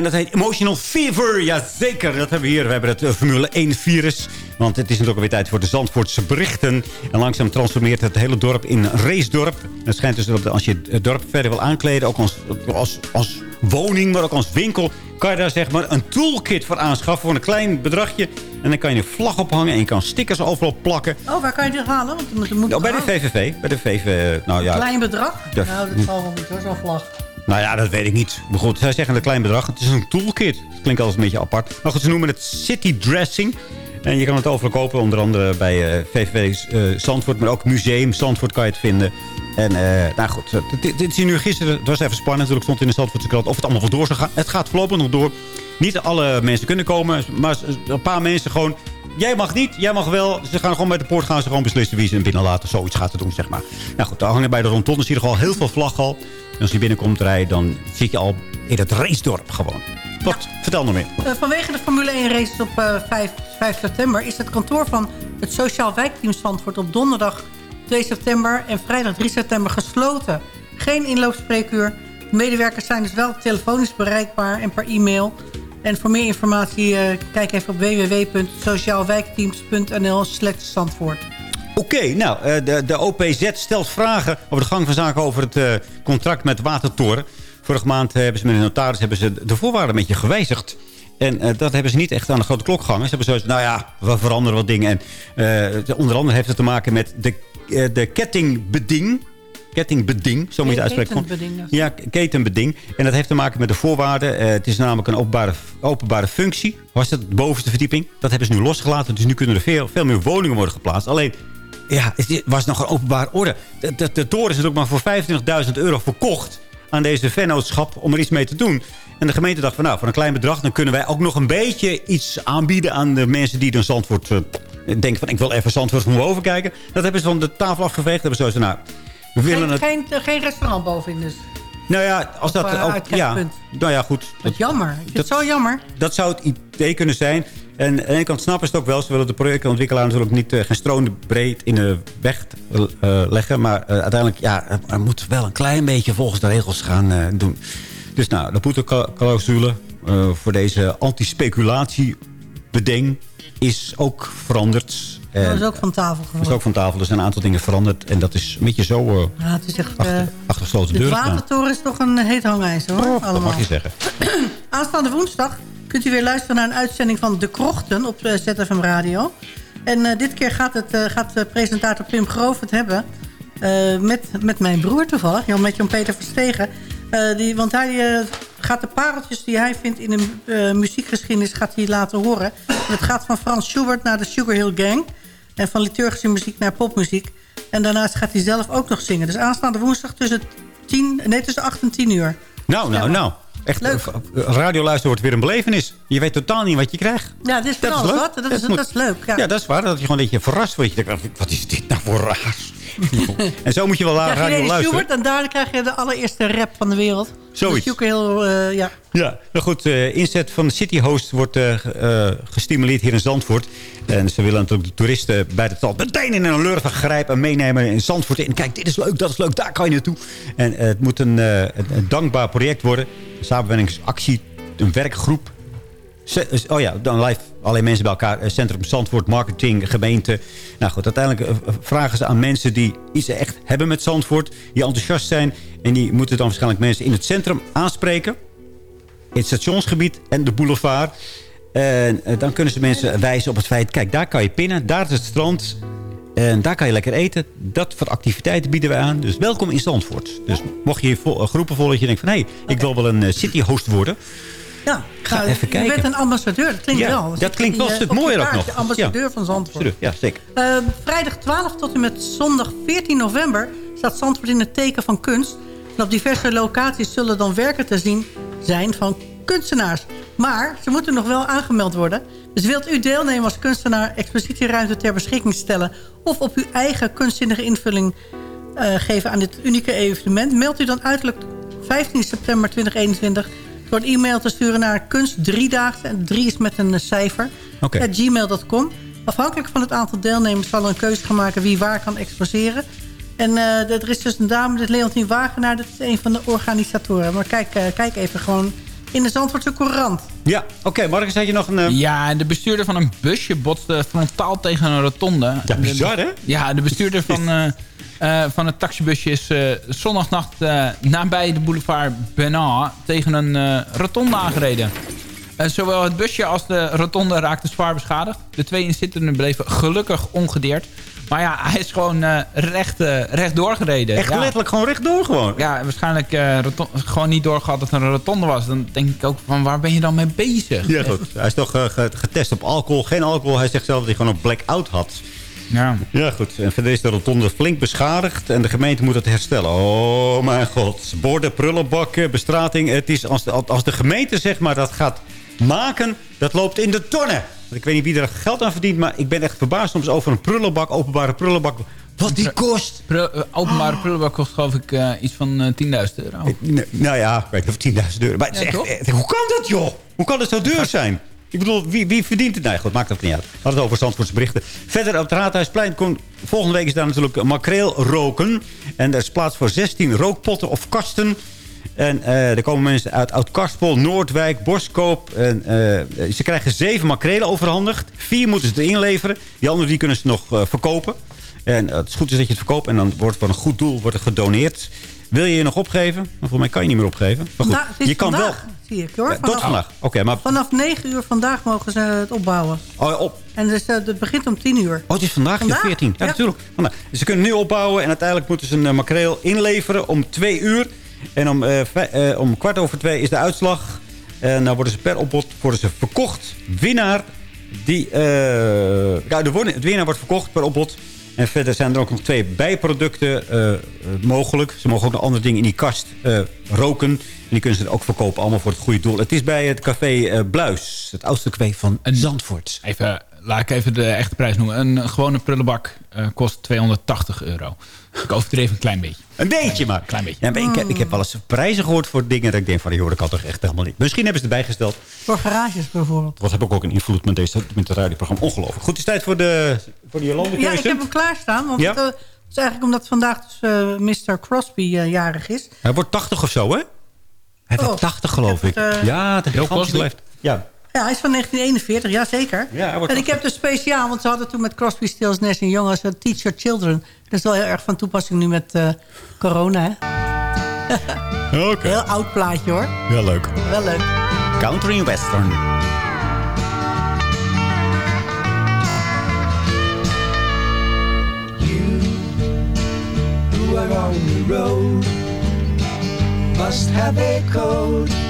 En dat heet Emotional Fever. Jazeker, dat hebben we hier. We hebben het eh, Formule 1 virus. Want het is natuurlijk alweer tijd voor de Zandvoortse berichten. En langzaam transformeert het hele dorp in een racedorp. Het schijnt dus dat als je het dorp verder wil aankleden... ook als, als, als woning, maar ook als winkel... kan je daar zeg maar een toolkit voor aanschaffen voor een klein bedragje. En dan kan je een vlag ophangen en je kan stickers overal plakken. Oh, waar kan je dit halen? Want moet Nou, bij de VVV. Bij de VV, nou ja, Klein bedrag? Ja. Nou, dat zal wel niet hoor, zo'n vlag. Nou ja, dat weet ik niet. Maar goed, zij zeggen een klein bedrag. Het is een toolkit. Klinkt altijd een beetje apart. Maar goed, ze noemen het city dressing. En je kan het overal kopen. Onder andere bij eh, VVV eh, Zandvoort. Maar ook Museum Zandvoort kan je het vinden. En eh, nou goed, dit, is hier nu gisteren. Het was even spannend. Natuurlijk stond in de Zandvoortse krant of het allemaal wel door zou gaan. Het gaat voorlopig nog door. Niet alle mensen kunnen komen. Maar een paar mensen gewoon... Jij mag niet, jij mag wel. Ze gaan gewoon met de poort gaan ze gewoon beslissen wie ze hem binnenlaten. Zoiets gaat het doen, zeg maar. Nou goed, daar hangen bij de rondton zie je al heel veel vlaggen al. En als je binnenkomt rijden, dan zit je al in het racedorp gewoon. Wat? Vertel nog meer. Eh, vanwege de Formule 1 races op eh, 5, 5 september... is het kantoor van het Sociaal Wijkteam Zandvoort op donderdag 2 september... en vrijdag 3 september gesloten. Geen inloopspreekuur. De medewerkers zijn dus wel telefonisch bereikbaar en per e-mail. En voor meer informatie eh, kijk even op www.sociaalwijkteams.nl Zandvoort. Oké, nou, eh, de, de OPZ stelt vragen over de gang van zaken over het eh, contract met Watertoren. Vorige maand hebben ze met de notaris hebben ze de voorwaarden een beetje gewijzigd. En dat hebben ze niet echt aan de grote klok gehangen. Ze hebben zoiets, nou ja, we veranderen wat dingen. En onder andere heeft het te maken met de, de kettingbeding. Kettingbeding, zo moet je het uitspreken. Ja, ketenbeding. En dat heeft te maken met de voorwaarden. Eh, het is namelijk een openbare, openbare functie. Was dat de bovenste verdieping? Dat hebben ze nu losgelaten. Dus nu kunnen er veel, veel meer woningen worden geplaatst. Alleen, ja, het was nog een openbaar orde. De, de, de toren is ook maar voor 25.000 euro verkocht aan deze vennootschap om er iets mee te doen. En de gemeente dacht van nou, voor een klein bedrag... dan kunnen wij ook nog een beetje iets aanbieden aan de mensen die dan Zandvoort... Uh, denken van ik wil even Zandvoort van boven kijken. Dat hebben ze van de tafel afgeveegd. Hebben ze zo nou, we willen geen, het... geen, geen restaurant bovenin dus? Nou ja, als dat... uh, ook, ja, nou ja, goed. Wat jammer. Ik vind het zo jammer. Dat zou het idee kunnen zijn. En aan de ene kant snappen ze het ook wel. Ze willen de projectontwikkelaar natuurlijk niet uh, geen stroomde in de weg uh, leggen. Maar uiteindelijk, ja, er moet wel een klein beetje volgens de regels gaan doen. Dus nou, de boeteclausule voor deze anti-speculatiebeding is ook veranderd. En dat is ook van tafel Dat is ook van tafel. Er zijn een aantal dingen veranderd. En dat is een beetje zo uh, ja, het is echt, achter, achter gesloten de deuren. De watertoren is toch een heet hangijzer hoor. Oh, dat mag je zeggen. Aanstaande woensdag kunt u weer luisteren naar een uitzending van De Krochten op ZFM Radio. En uh, dit keer gaat, het, uh, gaat presentator Pim Groof het hebben... met, met mijn broer toevallig, met Jan-Peter Verstegen. die, want hij gaat de pareltjes die hij vindt in de muziekgeschiedenis gaat hij laten horen. En het gaat van Frans Schubert naar de Sugar Hill Gang... En van liturgische muziek naar popmuziek. En daarnaast gaat hij zelf ook nog zingen. Dus aanstaande woensdag tussen, 10, nee, tussen 8 en 10 uur. Nou, nou, nou. Echt, Leuk. radioluisteren wordt weer een belevenis. Je weet totaal niet wat je krijgt. Ja, dit is van alles wat. Dat, is, moet, dat is leuk. Ja. ja. dat is waar. Dat je gewoon een beetje verrast wordt. Je denkt, wat is dit nou voor raars? en zo moet je wel krijg radio je luisteren. Schubert en daar krijg je de allereerste rap van de wereld. Zoiets. Dus heel, uh, ja. Ja, nou goed. Uh, inzet van de City Host wordt uh, gestimuleerd hier in Zandvoort. En ze willen natuurlijk de toeristen bij de stad meteen in een lurven grijpen en meenemen in Zandvoort. En kijk, dit is leuk, dat is leuk, daar kan je naartoe. En het moet een, een, een dankbaar project worden. Een samenwerkingsactie, een werkgroep Oh ja, dan live alleen mensen bij elkaar. Centrum Zandvoort, marketing, gemeente. Nou goed, uiteindelijk vragen ze aan mensen die iets echt hebben met Zandvoort. Die enthousiast zijn. En die moeten dan waarschijnlijk mensen in het centrum aanspreken. In het stationsgebied en de boulevard. En dan kunnen ze mensen wijzen op het feit... Kijk, daar kan je pinnen. Daar is het strand. En daar kan je lekker eten. Dat voor activiteiten bieden we aan. Dus welkom in Zandvoort. Dus mocht je groepen volgen dat je denkt van... hé, hey, ik wil wel een city host worden... Ja, Ga nou, even kijken. Je bent een ambassadeur, dat klinkt ja, wel. Dat klinkt wel een stuk mooier ook nog. ambassadeur ja. van Zandvoort. Ja, zeker. Uh, vrijdag 12 tot en met zondag 14 november staat Zandvoort in het teken van kunst. En op diverse locaties zullen dan werken te zien zijn van kunstenaars. Maar ze moeten nog wel aangemeld worden. Dus wilt u deelnemen als kunstenaar expositieruimte ter beschikking stellen... of op uw eigen kunstzinnige invulling uh, geven aan dit unieke evenement... meld u dan uiterlijk 15 september 2021 door een e-mail te sturen naar kunst driedaagse. En drie is met een cijfer. Okay. gmail.com. Afhankelijk van het aantal deelnemers zal er een keuze gaan maken wie waar kan exposeren. En uh, er is dus een dame, dit Leontien Wagenaar, dat is een van de organisatoren. Maar kijk, uh, kijk even gewoon in de Zandvoortse Courant. Ja, oké. Okay, Marcus, had je nog een... Uh... Ja, de bestuurder van een busje botste frontaal tegen een rotonde. Ja, bizar, hè? Ja, de bestuurder van... Uh, van het taxibusje is uh, zondagnacht uh, nabij de boulevard Bernard tegen een rotonde aangereden. zowel het busje als de rotonde raakten zwaar beschadigd. De twee inzittenden bleven gelukkig ongedeerd. Maar ja, hij is gewoon recht, recht doorgereden. Echt ja. letterlijk gewoon rechtdoor gewoon? Ja, waarschijnlijk gewoon niet doorgehad dat er een rotonde was. Dan denk ik ook van waar ben je dan mee bezig? Ja goed, hij is toch getest op alcohol. Geen alcohol, hij zegt zelf dat hij gewoon een blackout had. Ja. ja, goed. En verder is de rotonde flink beschadigd. En de gemeente moet het herstellen. Oh, mijn god. Borden, prullenbakken, bestrating. Het is als de, als de gemeente zeg maar dat gaat maken, dat loopt in de tonnen. Ik weet niet wie er geld aan verdient, maar ik ben echt verbaasd soms over een prullenbak, openbare prullenbak. Wat die kost. Prul, uh, openbare oh. prullenbak kost geloof ik uh, iets van uh, 10.000 euro. Nou, ja, ik weet niet of 10.000 euro. Maar het is echt- hoe kan dat joh? Hoe kan het zo duur zijn? Ik bedoel, wie, wie verdient het? Nee, goed, maakt dat niet uit. Hadden het over Zandvoortse berichten. Verder op het Raadhuisplein komt... Volgende week is daar natuurlijk makreel roken. En er is plaats voor 16 rookpotten of kasten. En eh, er komen mensen uit Oud-Karspel, Noordwijk, Boskoop. En, eh, ze krijgen zeven makrelen overhandigd. Vier moeten ze erin leveren. Die andere die kunnen ze nog eh, verkopen. En het is goed is dat je het verkoopt. En dan wordt voor een goed doel wordt er gedoneerd. Wil je je nog opgeven? Maar volgens mij kan je niet meer opgeven. Maar goed, het je kan wel... vandaag, zie ik hoor. Ja, tot vandaag. Oké, maar... Vanaf 9 uur vandaag mogen ze het opbouwen. Oh, op. En dus, eh, het begint om 10 uur. Oh, het is vandaag, Vandaag? ja, 14. Ja, Ja. natuurlijk. Vandaag. Dus ze kunnen nu opbouwen en uiteindelijk moeten ze een eh, makreel inleveren om twee uur. En om, eh, om kwart over twee is de uitslag. En dan worden ze per opbod worden ze verkocht. Winnaar, die, ja, de won- de winnaar wordt verkocht per opbod. En verder zijn er ook nog twee bijproducten eh, eh, mogelijk. Ze mogen ook nog andere dingen in die kast eh, roken. En die kunnen ze ook verkopen, allemaal voor het goede doel. Het is bij het café eh, Bluis, het oudste café van Zandvoort. Even, laat ik even de echte prijs noemen. Een gewone prullenbak kost 280 euro. Ik overdreef een klein beetje. Een beetje maar. Klein beetje. Ja, maar ik, heb, ik heb wel eens prijzen gehoord voor dingen dat ik denk van... joh, dat kan toch echt helemaal niet. Misschien hebben ze het bijgesteld. Voor garages bijvoorbeeld. Wat heb ik ook een invloed met, deze, met het radioprogramma. Ongelooflijk. Goed, het is tijd voor de, voor de Jolande Ja, ik heb hem klaarstaan. Want Ja? het, eh, het is eigenlijk omdat vandaag dus, eh, Mr. Crosby eh, jarig is. Hij wordt 80 of zo, hè? Hij Oh, wordt 80, geloof ik het, ja, het Heel gigantisch Cosby. blijft. Ja. Ja, hij is van 1941, ja zeker. Ja, en ik heb dus speciaal, want ze hadden toen met Crosby, Stills, Nash Young... als uh, Teach Your Children. Dat is wel heel erg van toepassing nu met eh, corona, hè? Oké. Heel oud plaatje, hoor. Heel leuk. Wel leuk. Country and Western. who are on the road must have a code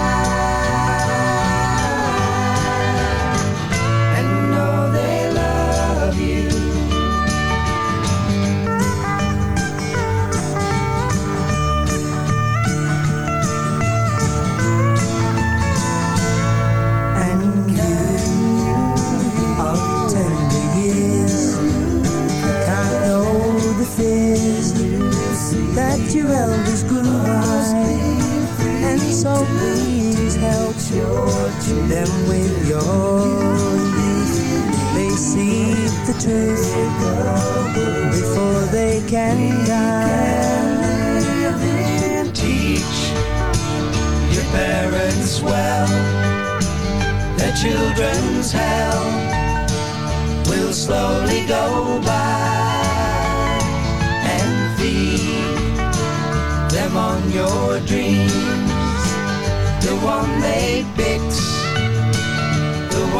them with your youth. They see the truth before they can die. Teach your parents well. Their children's hell will slowly go by and feed them on your dreams. The one they picked,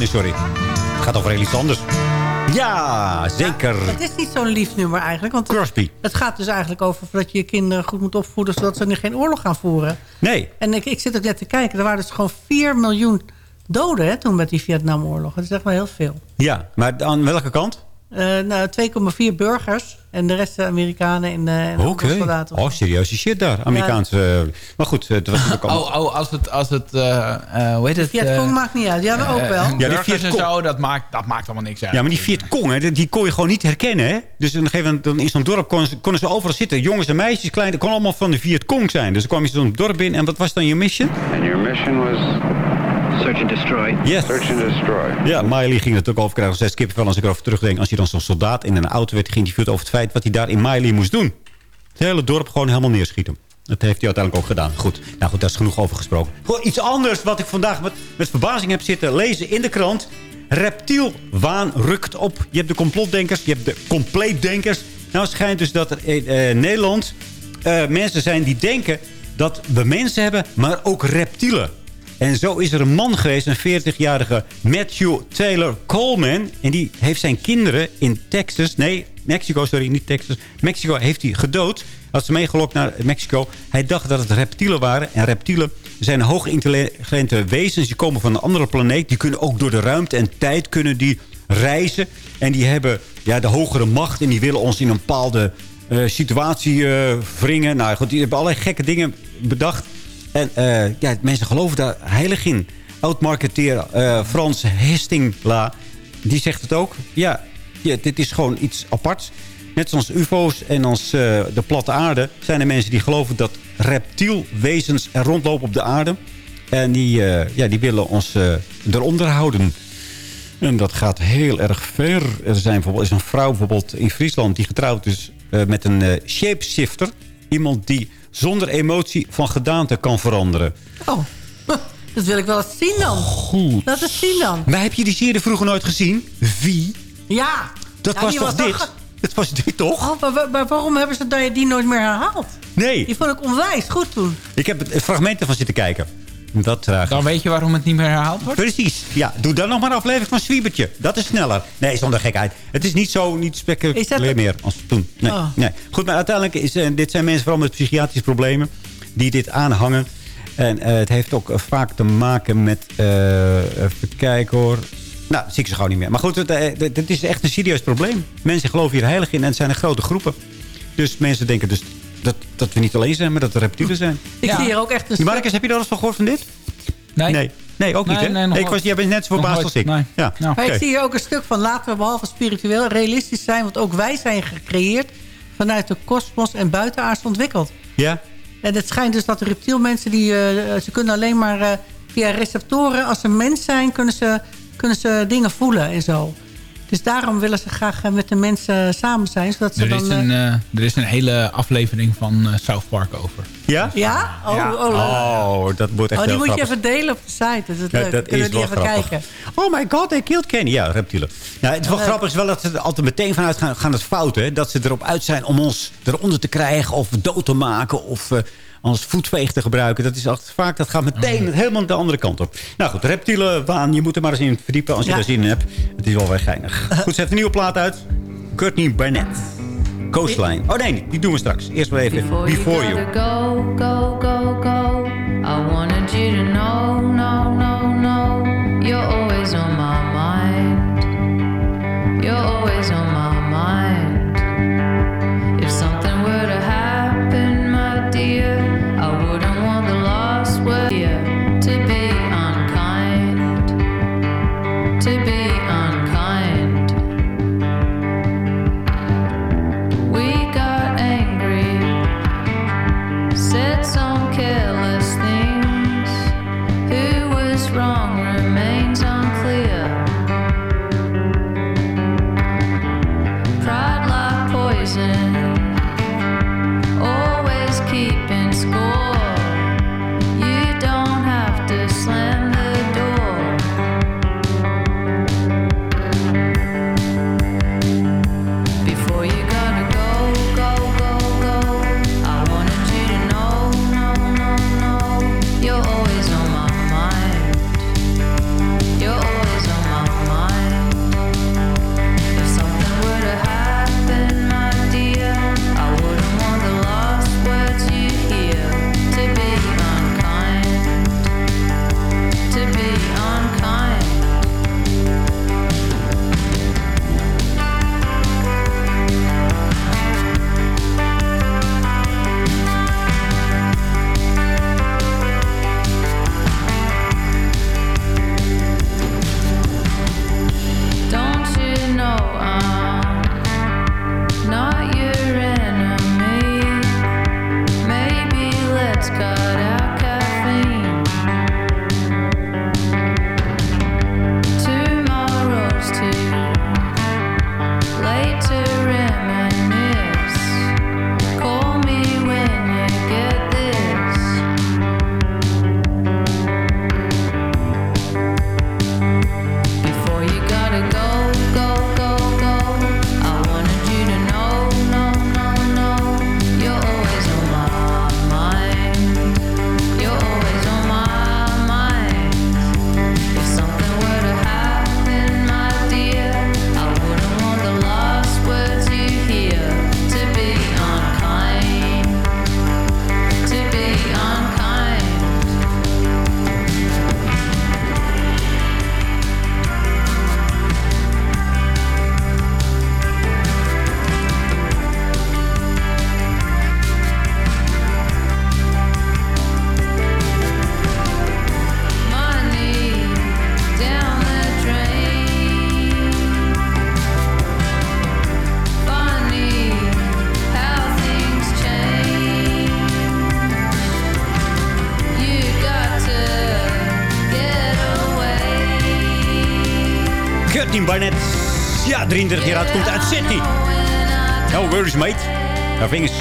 nee, sorry. Het gaat over heel iets anders. Ja, zeker. Het is niet zo'n lief nummer eigenlijk. Want het, Crosby. het gaat dus eigenlijk over dat je je kinderen goed moet opvoeden... zodat ze nu geen oorlog gaan voeren. Nee. En ik, ik zit ook net te kijken. Er waren dus gewoon 4 miljoen doden hè, toen met die Vietnamoorlog. Dat is echt wel heel veel. Ja, maar aan welke kant? Eh nou, 2,4 burgers en de rest de Amerikanen en, eh en andere Oké. soldaten. Oh, serieuze shit daar. Amerikaanse... maar goed, het was natuurlijk allemaal... Oh, oh, als het, als het uh, uh, hoe heet het? Vietcong uh, maakt niet uit. Ja, maar ook wel. Ja, die Vietcong. en zo, dat maakt, dat maakt allemaal niks uit. Ja, maar die Vietcong, hè, die kon je gewoon niet herkennen. Hè? Dus op een gegeven moment dan in zo'n dorp konden ze, konden ze overal zitten. Jongens en meisjes, kleine, dat kon allemaal van de Vietcong zijn. Dus dan kwam je zo'n dorp in. En wat was dan je mission? And your mission was Search and destroy. Yes. search and destroy. Ja, Miley ging het ook over krijgen. Zes kippenvel als ik erover terugdenk. Als hij dan zo'n soldaat in een auto werd geïnterviewd over het feit wat hij daar in Miley moest doen. Het hele dorp gewoon helemaal neerschieten. Dat heeft hij uiteindelijk ook gedaan. Goed, nou goed, daar is genoeg over gesproken. Gewoon iets anders wat ik vandaag met, met verbazing heb zitten lezen in de krant. Reptielwaan rukt op. Je hebt de complotdenkers, je hebt de compleetdenkers. Nou het schijnt dus dat er in eh, Nederland eh, mensen zijn die denken dat we mensen hebben, maar ook reptielen. En zo is er een man geweest, een 40-jarige Matthew Taylor Coleman. En die heeft zijn kinderen in Texas... Nee, Mexico, sorry, niet Texas. Mexico heeft hij gedood. Had ze meegelokt naar Mexico. Hij dacht dat het reptielen waren. En reptielen zijn hoogintelligente wezens, die komen van een andere planeet. Die kunnen ook door de ruimte en tijd kunnen die reizen. En die hebben ja, de hogere macht en die willen ons in een bepaalde eh, situatie uh, wringen. Nou goed, die hebben allerlei gekke dingen bedacht. En uh, ja, mensen geloven daar heilig in. Oud-marketeer Frans Hestingla, die zegt het ook. Ja, dit is gewoon iets aparts. Net zoals ufo's en als de platte aarde... zijn er mensen die geloven dat reptielwezens er rondlopen op de aarde. En die, ja, die willen ons eronder houden. En dat gaat heel erg ver. Er zijn bijvoorbeeld, is een vrouw bijvoorbeeld in Friesland die getrouwd is met een shapeshifter. Iemand die zonder emotie van gedaante kan veranderen. Oh, dat wil ik wel eens zien dan. Goed. Dat eens zien dan. Maar heb je die serie vroeger nooit gezien? Wie? Ja. Dat ja, was toch was dit? Toch... Dat was dit toch? Oh, maar, maar, waarom hebben ze die nooit meer herhaald? Nee. Die vond ik onwijs goed toen. Ik heb fragmenten van zitten kijken. Dat tragisch. Dan weet je waarom het niet meer herhaald wordt? Precies. Ja, doe dan nog maar een aflevering van Zwiebertje. Dat is sneller. Nee, zonder gekheid. Het is niet zo niet spectaculair meer als toen. Nee, oh. nee. Goed, maar uiteindelijk is uh, dit zijn mensen vooral met psychiatrische problemen die dit aanhangen. En uh, het heeft ook uh, vaak te maken met... even kijken hoor. Nou, zie ik ze gewoon niet meer. Maar goed, het, het, het is echt een serieus probleem. Mensen geloven hier heilig in en het zijn er grote groepen. Dus mensen denken dus dat, dat we niet alleen zijn, maar dat er reptielen zijn. Ik ja. zie hier ook echt een... Marcus, heb je daar eens van gehoord van dit? Nee. Nee, nee ook niet, hè? Nee, ik was, jij bent net zo verbaasd als ik. Nee. Ja. Nou, maar okay. ik zie hier ook een stuk van... laten we behalve spiritueel realistisch zijn... want ook wij zijn gecreëerd vanuit de kosmos en buitenaards ontwikkeld. Ja. En het schijnt dus dat de reptielmensen... Die, uh, ze kunnen alleen maar uh, via receptoren... als ze mens zijn, kunnen ze, kunnen ze dingen voelen en zo. Dus daarom willen ze graag met de mensen samen zijn. Zodat ze er, dan, is een, uh, er is een hele aflevering van uh, South Park over. Ja? Ja? Oh, ja. oh, oh dat wordt echt oh, die moet grappig. je even delen op de site. Dat, is ja, leuk. dat Kunnen is we die wel even grappig. kijken. Oh my god, they killed Kenny. Ja, reptielen. Nou, het is wel Uh, grappig is wel dat ze er altijd meteen vanuit gaan, gaan het fout. Hè? Dat ze erop uit zijn om ons eronder te krijgen of dood te maken. Of... Als voetveeg te gebruiken. Dat is altijd vaak, dat gaat meteen helemaal de andere kant op. Nou goed, reptielenwaan, je moet er maar eens in verdiepen als je Ja. daar zin in hebt. Het is wel weer geinig. Goed, zet een nieuwe plaat uit. Courtney Barnett. Coastline. Oh nee, die doen we straks. Eerst maar even Before, You. Go, go, go, go. I wanted you to know, no, no, no. You're always on my mind. You're always on my mind.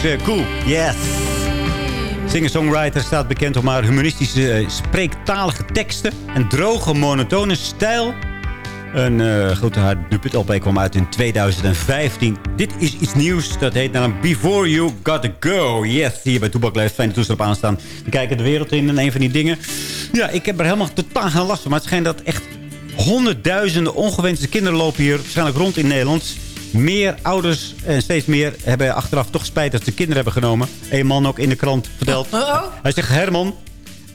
Uh, cool. Yes. Singer-songwriter staat bekend om haar humoristische, uh, spreektalige teksten... en droge, monotone stijl. En uh, goed, haar debuut-LP kwam uit in 2015. Dit is iets nieuws. Dat heet namelijk Before You Gotta Go. Yes, hier bij Toebak Leeft. Fijne toestel op aanstaan. We kijken de wereld in en een van die dingen. Ja, ik heb er helemaal totaal geen last van. Maar het schijnt dat echt honderdduizenden ongewenste kinderen lopen hier waarschijnlijk rond in Nederland. Meer ouders en steeds meer hebben achteraf toch spijt dat ze kinderen hebben genomen. Een man ook in de krant vertelt. Hij zegt, Herman,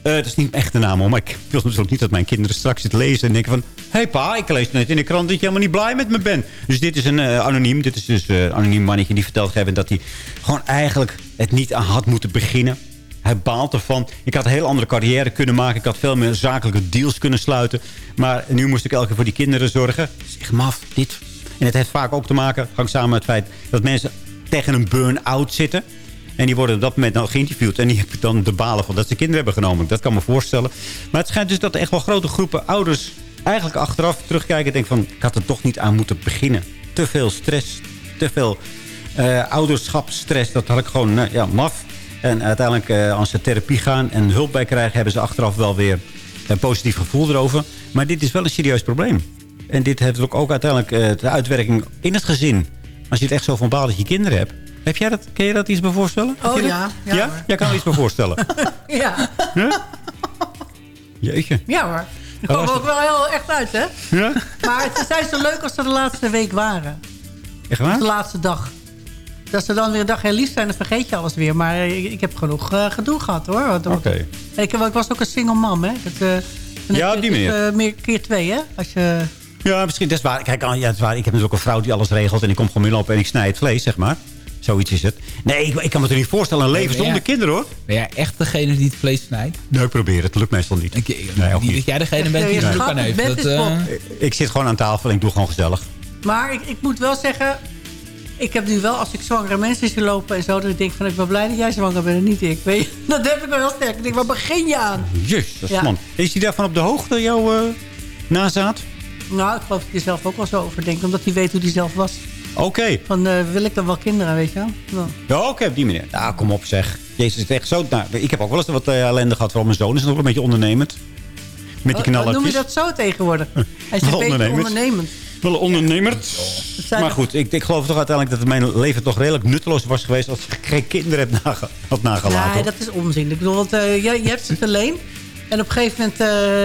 uh, dat is niet mijn echte naam hoor. Maar ik wil natuurlijk niet dat mijn kinderen straks het lezen. En denken van... Hé hey pa, ik lees net in de krant dat je helemaal niet blij met me bent. Dus dit is een uh, anoniem. Dit is dus een uh, anoniem mannetje die vertelt hebben dat hij gewoon eigenlijk het niet aan had moeten beginnen. Hij baalt ervan. Ik had een heel andere carrière kunnen maken. Ik had veel meer zakelijke deals kunnen sluiten. Maar nu moest ik elke keer voor die kinderen zorgen. Zeg maf, dit. En het heeft vaak ook te maken, hangt samen met het feit... dat mensen tegen een burn-out zitten. En die worden op dat moment dan geïnterviewd. En die hebben dan de balen van dat ze kinderen hebben genomen. Dat kan me voorstellen. Maar het schijnt dus dat echt wel grote groepen ouders... eigenlijk achteraf terugkijken en denken van... ik had er toch niet aan moeten beginnen. Te veel stress, te veel uh, ouderschapsstress. Dat had ik gewoon uh, ja, maf. En uiteindelijk, uh, als ze therapie gaan en hulp bij krijgen... hebben ze achteraf wel weer een positief gevoel erover. Maar dit is wel een serieus probleem. En dit heeft ook, ook uiteindelijk uh, de uitwerking in het gezin. Als je het echt zo van baalt dat je kinderen hebt... Heb jij dat, kun je dat iets bij voorstellen? Oh ja. Ja? ja? Jij kan er iets bij voorstellen. ja. Huh? Jeetje. Ja hoor. Die komen ook wel heel echt uit, hè? Ja? Maar het zijn zo leuk als ze de laatste week waren. Echt waar? De laatste dag. Dat ze dan weer een dag heel lief zijn, dan vergeet je alles weer. Maar ik, ik heb genoeg uh, gedoe gehad, hoor. Oké. Okay. Ik, ik, was ook een single mam, hè? Dat, uh, ja, die manier. Uh, meer keer twee, hè? Als je... Ja, misschien. Dat is waar. Kijk, ja, dat is waar. Ik heb dus ook een vrouw die alles regelt. En ik kom gewoon lopen en ik snij het vlees, zeg maar. Zoiets is het. Nee, ik, ik kan me er niet voorstellen. Een leven Nee, zonder ja. kinderen, hoor. Ben jij echt degene die het vlees snijdt? Nee, ik probeer het. Het lukt meestal niet. Ik, Nee, ook niet dat jij degene bent die Nee, het aan heeft. Dat, eh, vol. Ik zit gewoon aan tafel en ik doe gewoon gezellig. Maar ik, ik moet wel zeggen... Ik heb nu wel, als ik zwangere mensen zie lopen en zo... dat ik denk van, ik ben blij dat jij zwanger bent en niet ik. Weet je? Dat heb ik wel heel sterk. Ik denk, waar begin je aan? Jezus, Ja. man. Is hij daarvan op de hoogte, jouw eh, nazaat? Nou, ik geloof dat hij er zelf ook wel zo over denkt. Omdat hij weet hoe hij zelf was. Oké. Van, eh, wil ik dan wel kinderen, weet je wel? Nou. Ja, oké, op die manier. Nou, kom op zeg. Jezus, het is echt zo... Nou, ik heb ook wel eens wat eh, ellende gehad. Vooral mijn zoon is nog wel een beetje ondernemend. Met die Oh, knallertjes. Noem je dat zo tegenwoordig? Hij is een Wel beetje ondernemend. Wel een ondernemer. zijn Maar goed, ik, ik geloof toch uiteindelijk dat mijn leven toch redelijk nutteloos was geweest... als ik geen kinderen heb nage- had nagelaten. Nee, dat is onzin. Ik bedoel, want, eh, je, je hebt ze alleen. En op een gegeven moment,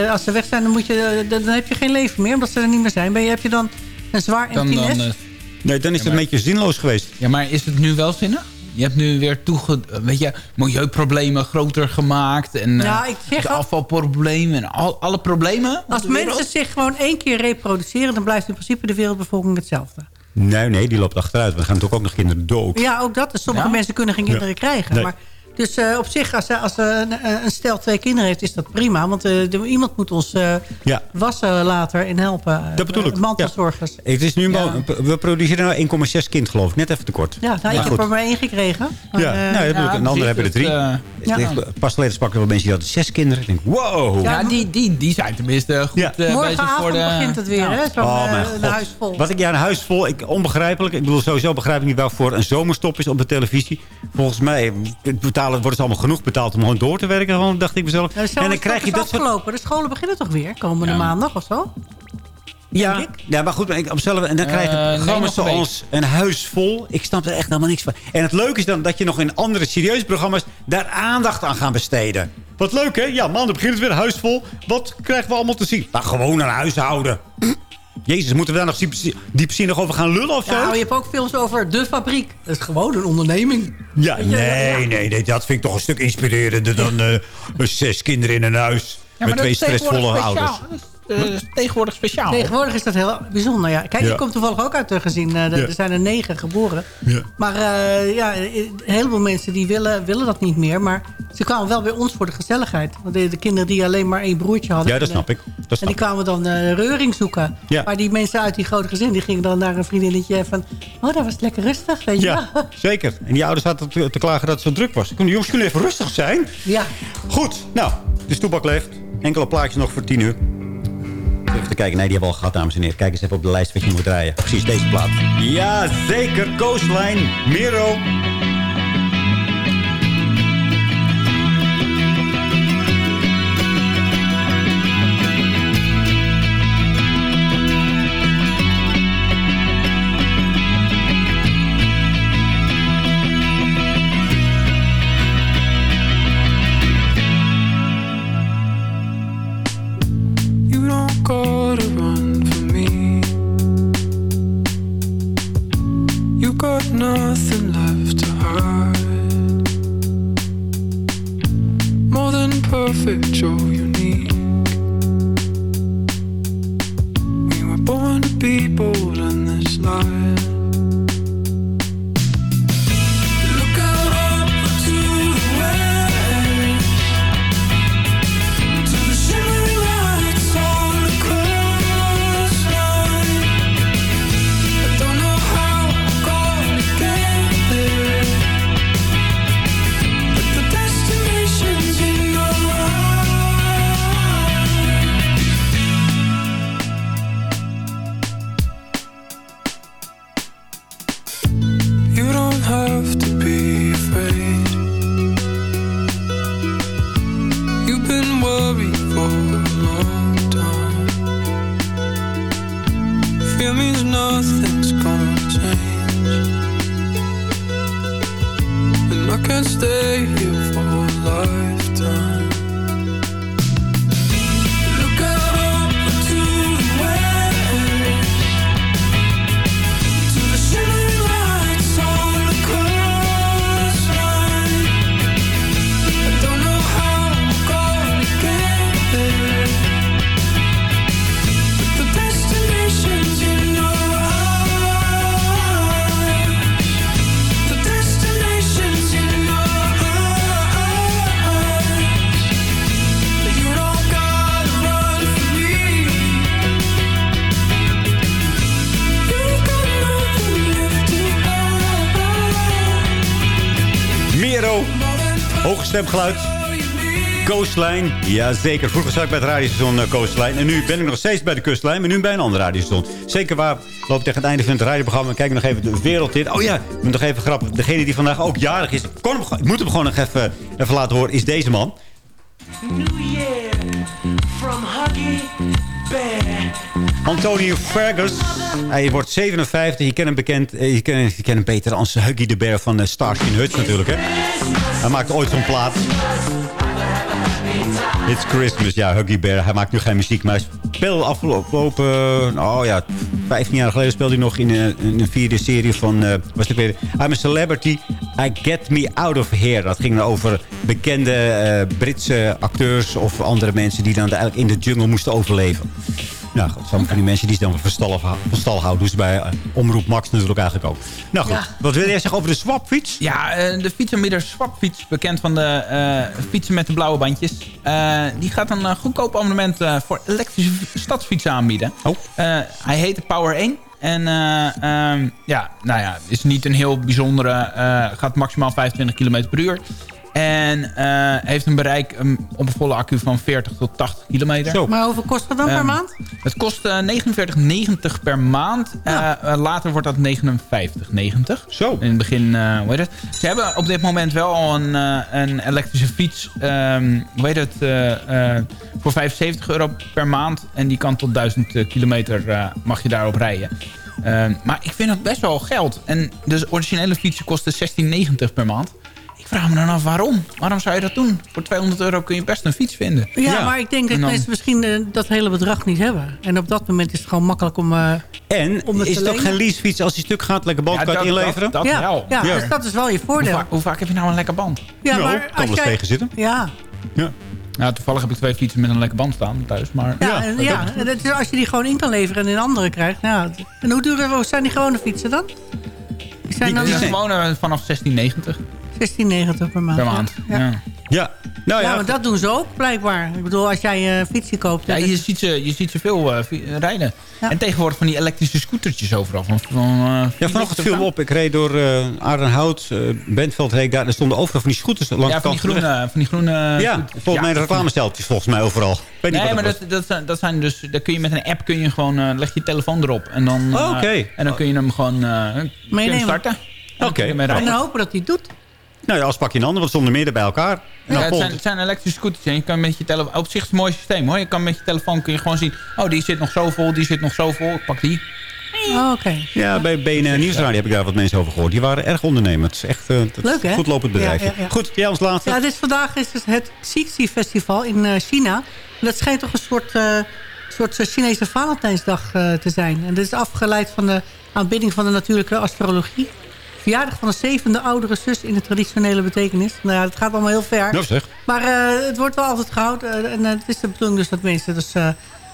eh, als ze weg zijn, dan, moet je, eh, dan dan heb je geen leven meer. Omdat ze er niet meer zijn. Ben je, heb je dan een zwaar dan, empty dan, nest? eh, Nee, dan is het een beetje zinloos geweest. ja, maar is het nu wel zinnig? Je hebt nu weer toege, weet je, milieuproblemen groter gemaakt. En eh, Ja, ik zeg al- afvalproblemen en al, alle problemen. Als mensen zich gewoon één keer reproduceren... dan blijft in principe de wereldbevolking hetzelfde. Nee, nee, die loopt achteruit. We gaan natuurlijk ook nog kinderen dood. Ja, ook dat. Dus sommige Ja? mensen kunnen geen kinderen Ja. krijgen. Nee. Maar, dus eh, op zich, als, als eh, een, een stel twee kinderen heeft, is dat prima. Want eh, iemand moet ons eh, Ja. wassen later en helpen. Dat bedoel ik. Eh, Mantelzorgers. Het is nu Ja. we produceren nou 1,6 kind, geloof ik. Net even tekort. Ja, nou, ik heb er maar één gekregen. Maar, Ja, eh, nou, dat bedoel ik. En de anderen hebben er drie. eh, Ja. Ik- Pas geleden sprak ik wel mensen die hadden zes kinderen. Ik denk, wow. ja, die, die, die zijn tenminste goed Ja. eh, bezig Morgenavond voor de... begint het weer, Ja. hè? Zo'n Oh, mijn eh, een god. huis vol. Wat ik, ja, een huis vol. Ik, onbegrijpelijk. Ik bedoel, sowieso begrijp ik niet waarvoor een zomerstop is op de televisie. Volgens mij betalen, worden ze allemaal genoeg betaald om gewoon door te werken. Gewoon, dacht ik mezelf. Nou, de en dan krijg je dat soort... afgelopen. De scholen beginnen toch weer? Komende Ja. maandag of zo? Ja, ja, maar goed, maar ik, op zelf, en dan Eh, krijg je nee, programma's nog een zoals een huis vol. Ik snap er echt helemaal niks van. En het leuke is dan dat je nog in andere serieuze programma's daar aandacht aan gaan besteden. Wat leuk, hè? Ja, man, dan begint het weer een huis vol. Wat krijgen we allemaal te zien? Nou, gewoon een huishouden. Jezus, moeten we daar nog diep- diepzinnig over gaan lullen of zo? Ja, maar je hebt ook films over de fabriek. Dat is gewoon een onderneming. Ja, nee, ja. nee, nee, dat vind ik toch een stuk inspirerender dan eh, zes kinderen in een huis. Ja, met twee stressvolle ouders. dat is tegenwoordig speciaal. Tegenwoordig is dat heel bijzonder, ja. Kijk, ik kom toevallig ook uit de gezin. eh, er zijn er negen geboren. Ja. Maar eh, ja, een heleboel mensen die willen, willen dat niet meer. Maar ze kwamen wel bij ons voor de gezelligheid. Want de, de kinderen die alleen maar één broertje hadden. Ja, dat en, snap eh, ik. Dat En snap die ik. kwamen dan eh, reuring zoeken. Maar die mensen uit die grote gezin... die gingen dan naar een vriendinnetje van... oh, dat was lekker rustig, weet je Ja, zeker. En die ouders hadden te, te klagen dat het zo druk was. Kunnen de jongens kunnen even rustig zijn? Ja. Goed, nou, de stoepak leeft. Enkele plaatjes nog voor tien uur. Even te kijken. Nee, die hebben we al gehad, dames en heren. Kijk eens even op de lijst wat je moet draaien. Precies deze plaat. Ja, zeker. Coastline. Miro. Nothing stemgeluid. Coastline. Jazeker. Vroeger zat ik bij het radiostation eh, Coastline. En nu ben ik nog steeds bij de kustlijn. Maar nu bij een ander radiostation. Zeker waar. Loop tegen het einde van het radioprogramma. Kijk nog even de wereld in. Oh ja, ik moet nog even grappig. Degene die vandaag ook jarig is. Kon ik moet hem gewoon nog even, even laten horen. Is deze man. New Year from Huggy Bear. Antonio Fergus. Hij wordt 57. Je kent hem, bekend, eh, je kent, je kent hem beter als Huggy de Bear van Starsky Hutch natuurlijk. Hè? Hij maakte ooit zo'n plaat. It's Christmas, ja, Huggy Bear. Hij maakt nu geen muziek, maar hij speelde afgelopen... oh ja, 15 jaar geleden speelde hij nog in, een- in een vierde serie van... eh, was het weer, I'm a Celebrity, I Get Me Out of Here. Dat ging over bekende eh, Britse acteurs of andere mensen... die dan eigenlijk in de jungle moesten overleven. Nou goed, sommige van die mensen die ze dan van stal, houden... doen ze bij eh, Omroep Max natuurlijk eigenlijk ook. Nou goed, Ja. wat wil jij zeggen over de swapfiets? Ja, eh, de fietsenbieder Swapfiets, bekend van de eh, fietsen met de blauwe bandjes. eh, die gaat een goedkoop abonnement eh, voor elektrische stadsfietsen aanbieden. Oh. Eh, hij heet de Power 1. En eh, ehm, ja, nou ja, is niet een heel bijzondere... eh, gaat maximaal 25 km per uur. En eh, heeft een bereik um, op een volle accu van 40 tot 80 kilometer. Maar hoeveel kost dat dan per Ehm, maand? Het kost eh, 49,90 per maand. Eh, eh, later wordt dat 59,90. Zo. In het begin, eh, hoe heet het? Ze hebben op dit moment wel al een, eh, een elektrische fiets. ehm, hoe heet het? eh, eh, voor 75 euro per maand. En die kan tot 1000 kilometer eh, mag je daarop rijden. Ehm, maar ik vind dat best wel geld. En de originele fietsen kosten 16,90 per maand. Vraag me dan af waarom. Waarom zou je dat doen? Voor 200 euro kun je best een fiets vinden. Ja, maar ik denk dat dan- mensen misschien eh, dat hele bedrag niet hebben. En op dat moment is het gewoon makkelijk om... eh, En om het is het ook geen leasefiets als die stuk gaat? Lekker band Ja, kan je dat- inleveren? dat- dat ja, wel. ja, Ja. dus dat is wel je Hoe, voordeel. vaak, hoe vaak heb je nou een lekker band? Ja, Nou, maar kan als wel eens jij- tegen zitten. Ja, Ja. Ja, toevallig heb ik twee fietsen met een lekker band staan thuis. Maar ja, Ja, ja, en dat is als je die gewoon in kan leveren en in andere krijgt. Nou, ja. en hoe duur hoe zijn die gewone fietsen dan? Die zijn Die- dan zijn eh, vanaf 16,90 16,90 per maand. per ja. maand. Ja. Ja. Ja, nou ja. ja, maar dat doen ze ook blijkbaar. Ik bedoel, als jij een fietsje koopt... Ja, je ziet ze, je ziet ze veel eh, rijden. En tegenwoordig van die elektrische scootertjes overal. Van, van, eh, Ja, vanochtend viel me op. Ik reed door eh Aardenhout, eh Bentveld. Ik daar, er stonden overal van die scooters langs Ja, de van die groene... Van die groene Ja, volgens mij reclamesteltjes volgens mij overal. Ik Weet niet Nee, maar dat, dat, zijn, dat zijn dus... Daar kun je met een app kun je gewoon... eh, leg je telefoon erop. En dan, Oh, eh, oké. en dan kun je hem gewoon eh, kun je hem Meenemen. starten. Oké. En dan En dan hopen dat hij het doet. Nou ja, als pak je een ander, want zonder meer bij elkaar. En Ja, het, zijn, het zijn elektrische scooters. En je kan met je telefoon... Op zich is het een mooi systeem hoor. Je kan met je telefoon kun je gewoon zien... Oh, die zit nog zo vol, die zit nog zo vol. Ik pak die. Oh, Oké. Ja, bij BNR Nieuwsradio heb ik daar wat mensen over gehoord. Die waren erg ondernemend. Het is echt het is Leuk, hè? een goed lopend bedrijf. Ja, ja, ja. Goed, jij ons laatste. Ja, dit vandaag is het, het Xixi Festival in eh, China. En dat schijnt toch een soort, eh, soort Chinese Valentijnsdag eh, te zijn. En dit is afgeleid van de aanbidding van de natuurlijke astrologie. Verjaardag van de zevende oudere zus in de traditionele betekenis. Nou ja, het gaat allemaal heel ver. Nou zeg. Maar eh, het wordt wel altijd gehouden. eh, en eh, het is de bedoeling dus dat mensen dus, eh,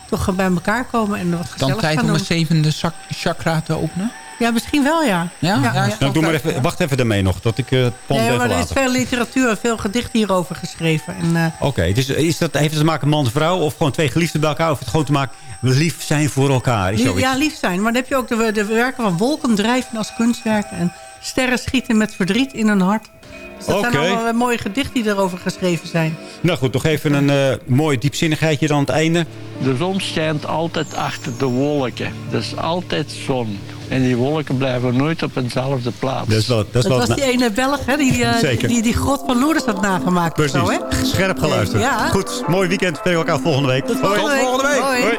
toch bij elkaar komen en wat Dan gezellig tijd gaan om een zevende chakra te openen. Ja, misschien wel, ja. Ja? Ja, ja. Nou, doe maar even, wacht even daarmee nog, dat ik eh, het pand Nee, even maar er is veel literatuur en veel gedichten hierover geschreven. En, eh, Oké, dus is dat, heeft het te maken met man-vrouw of gewoon twee geliefden bij elkaar? Of het gewoon te maken lief zijn voor elkaar? Is Lief- ja, lief zijn. Maar dan heb je ook de, de werken van wolken drijven als kunstwerken. En sterren schieten met verdriet in hun hart. Dus dat zijn allemaal eh, mooie gedichten die erover geschreven zijn. Nou goed, nog even een eh, mooi diepzinnigheidje dan aan het einde. De zon schijnt altijd achter de wolken. Dat is altijd zon. En die wolken blijven nooit op eenzelfde plaats. Dat, is wel, dat, is Dat wel was die ene Belg hè, die, eh, Zeker. die die grot van Lourdes had nagemaakt. Precies, Zo, hè? scherp geluisterd. Ja. Goed, mooi weekend. We elkaar volgende week. Tot volgende week. Hoi.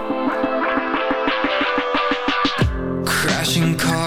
Crashing cars,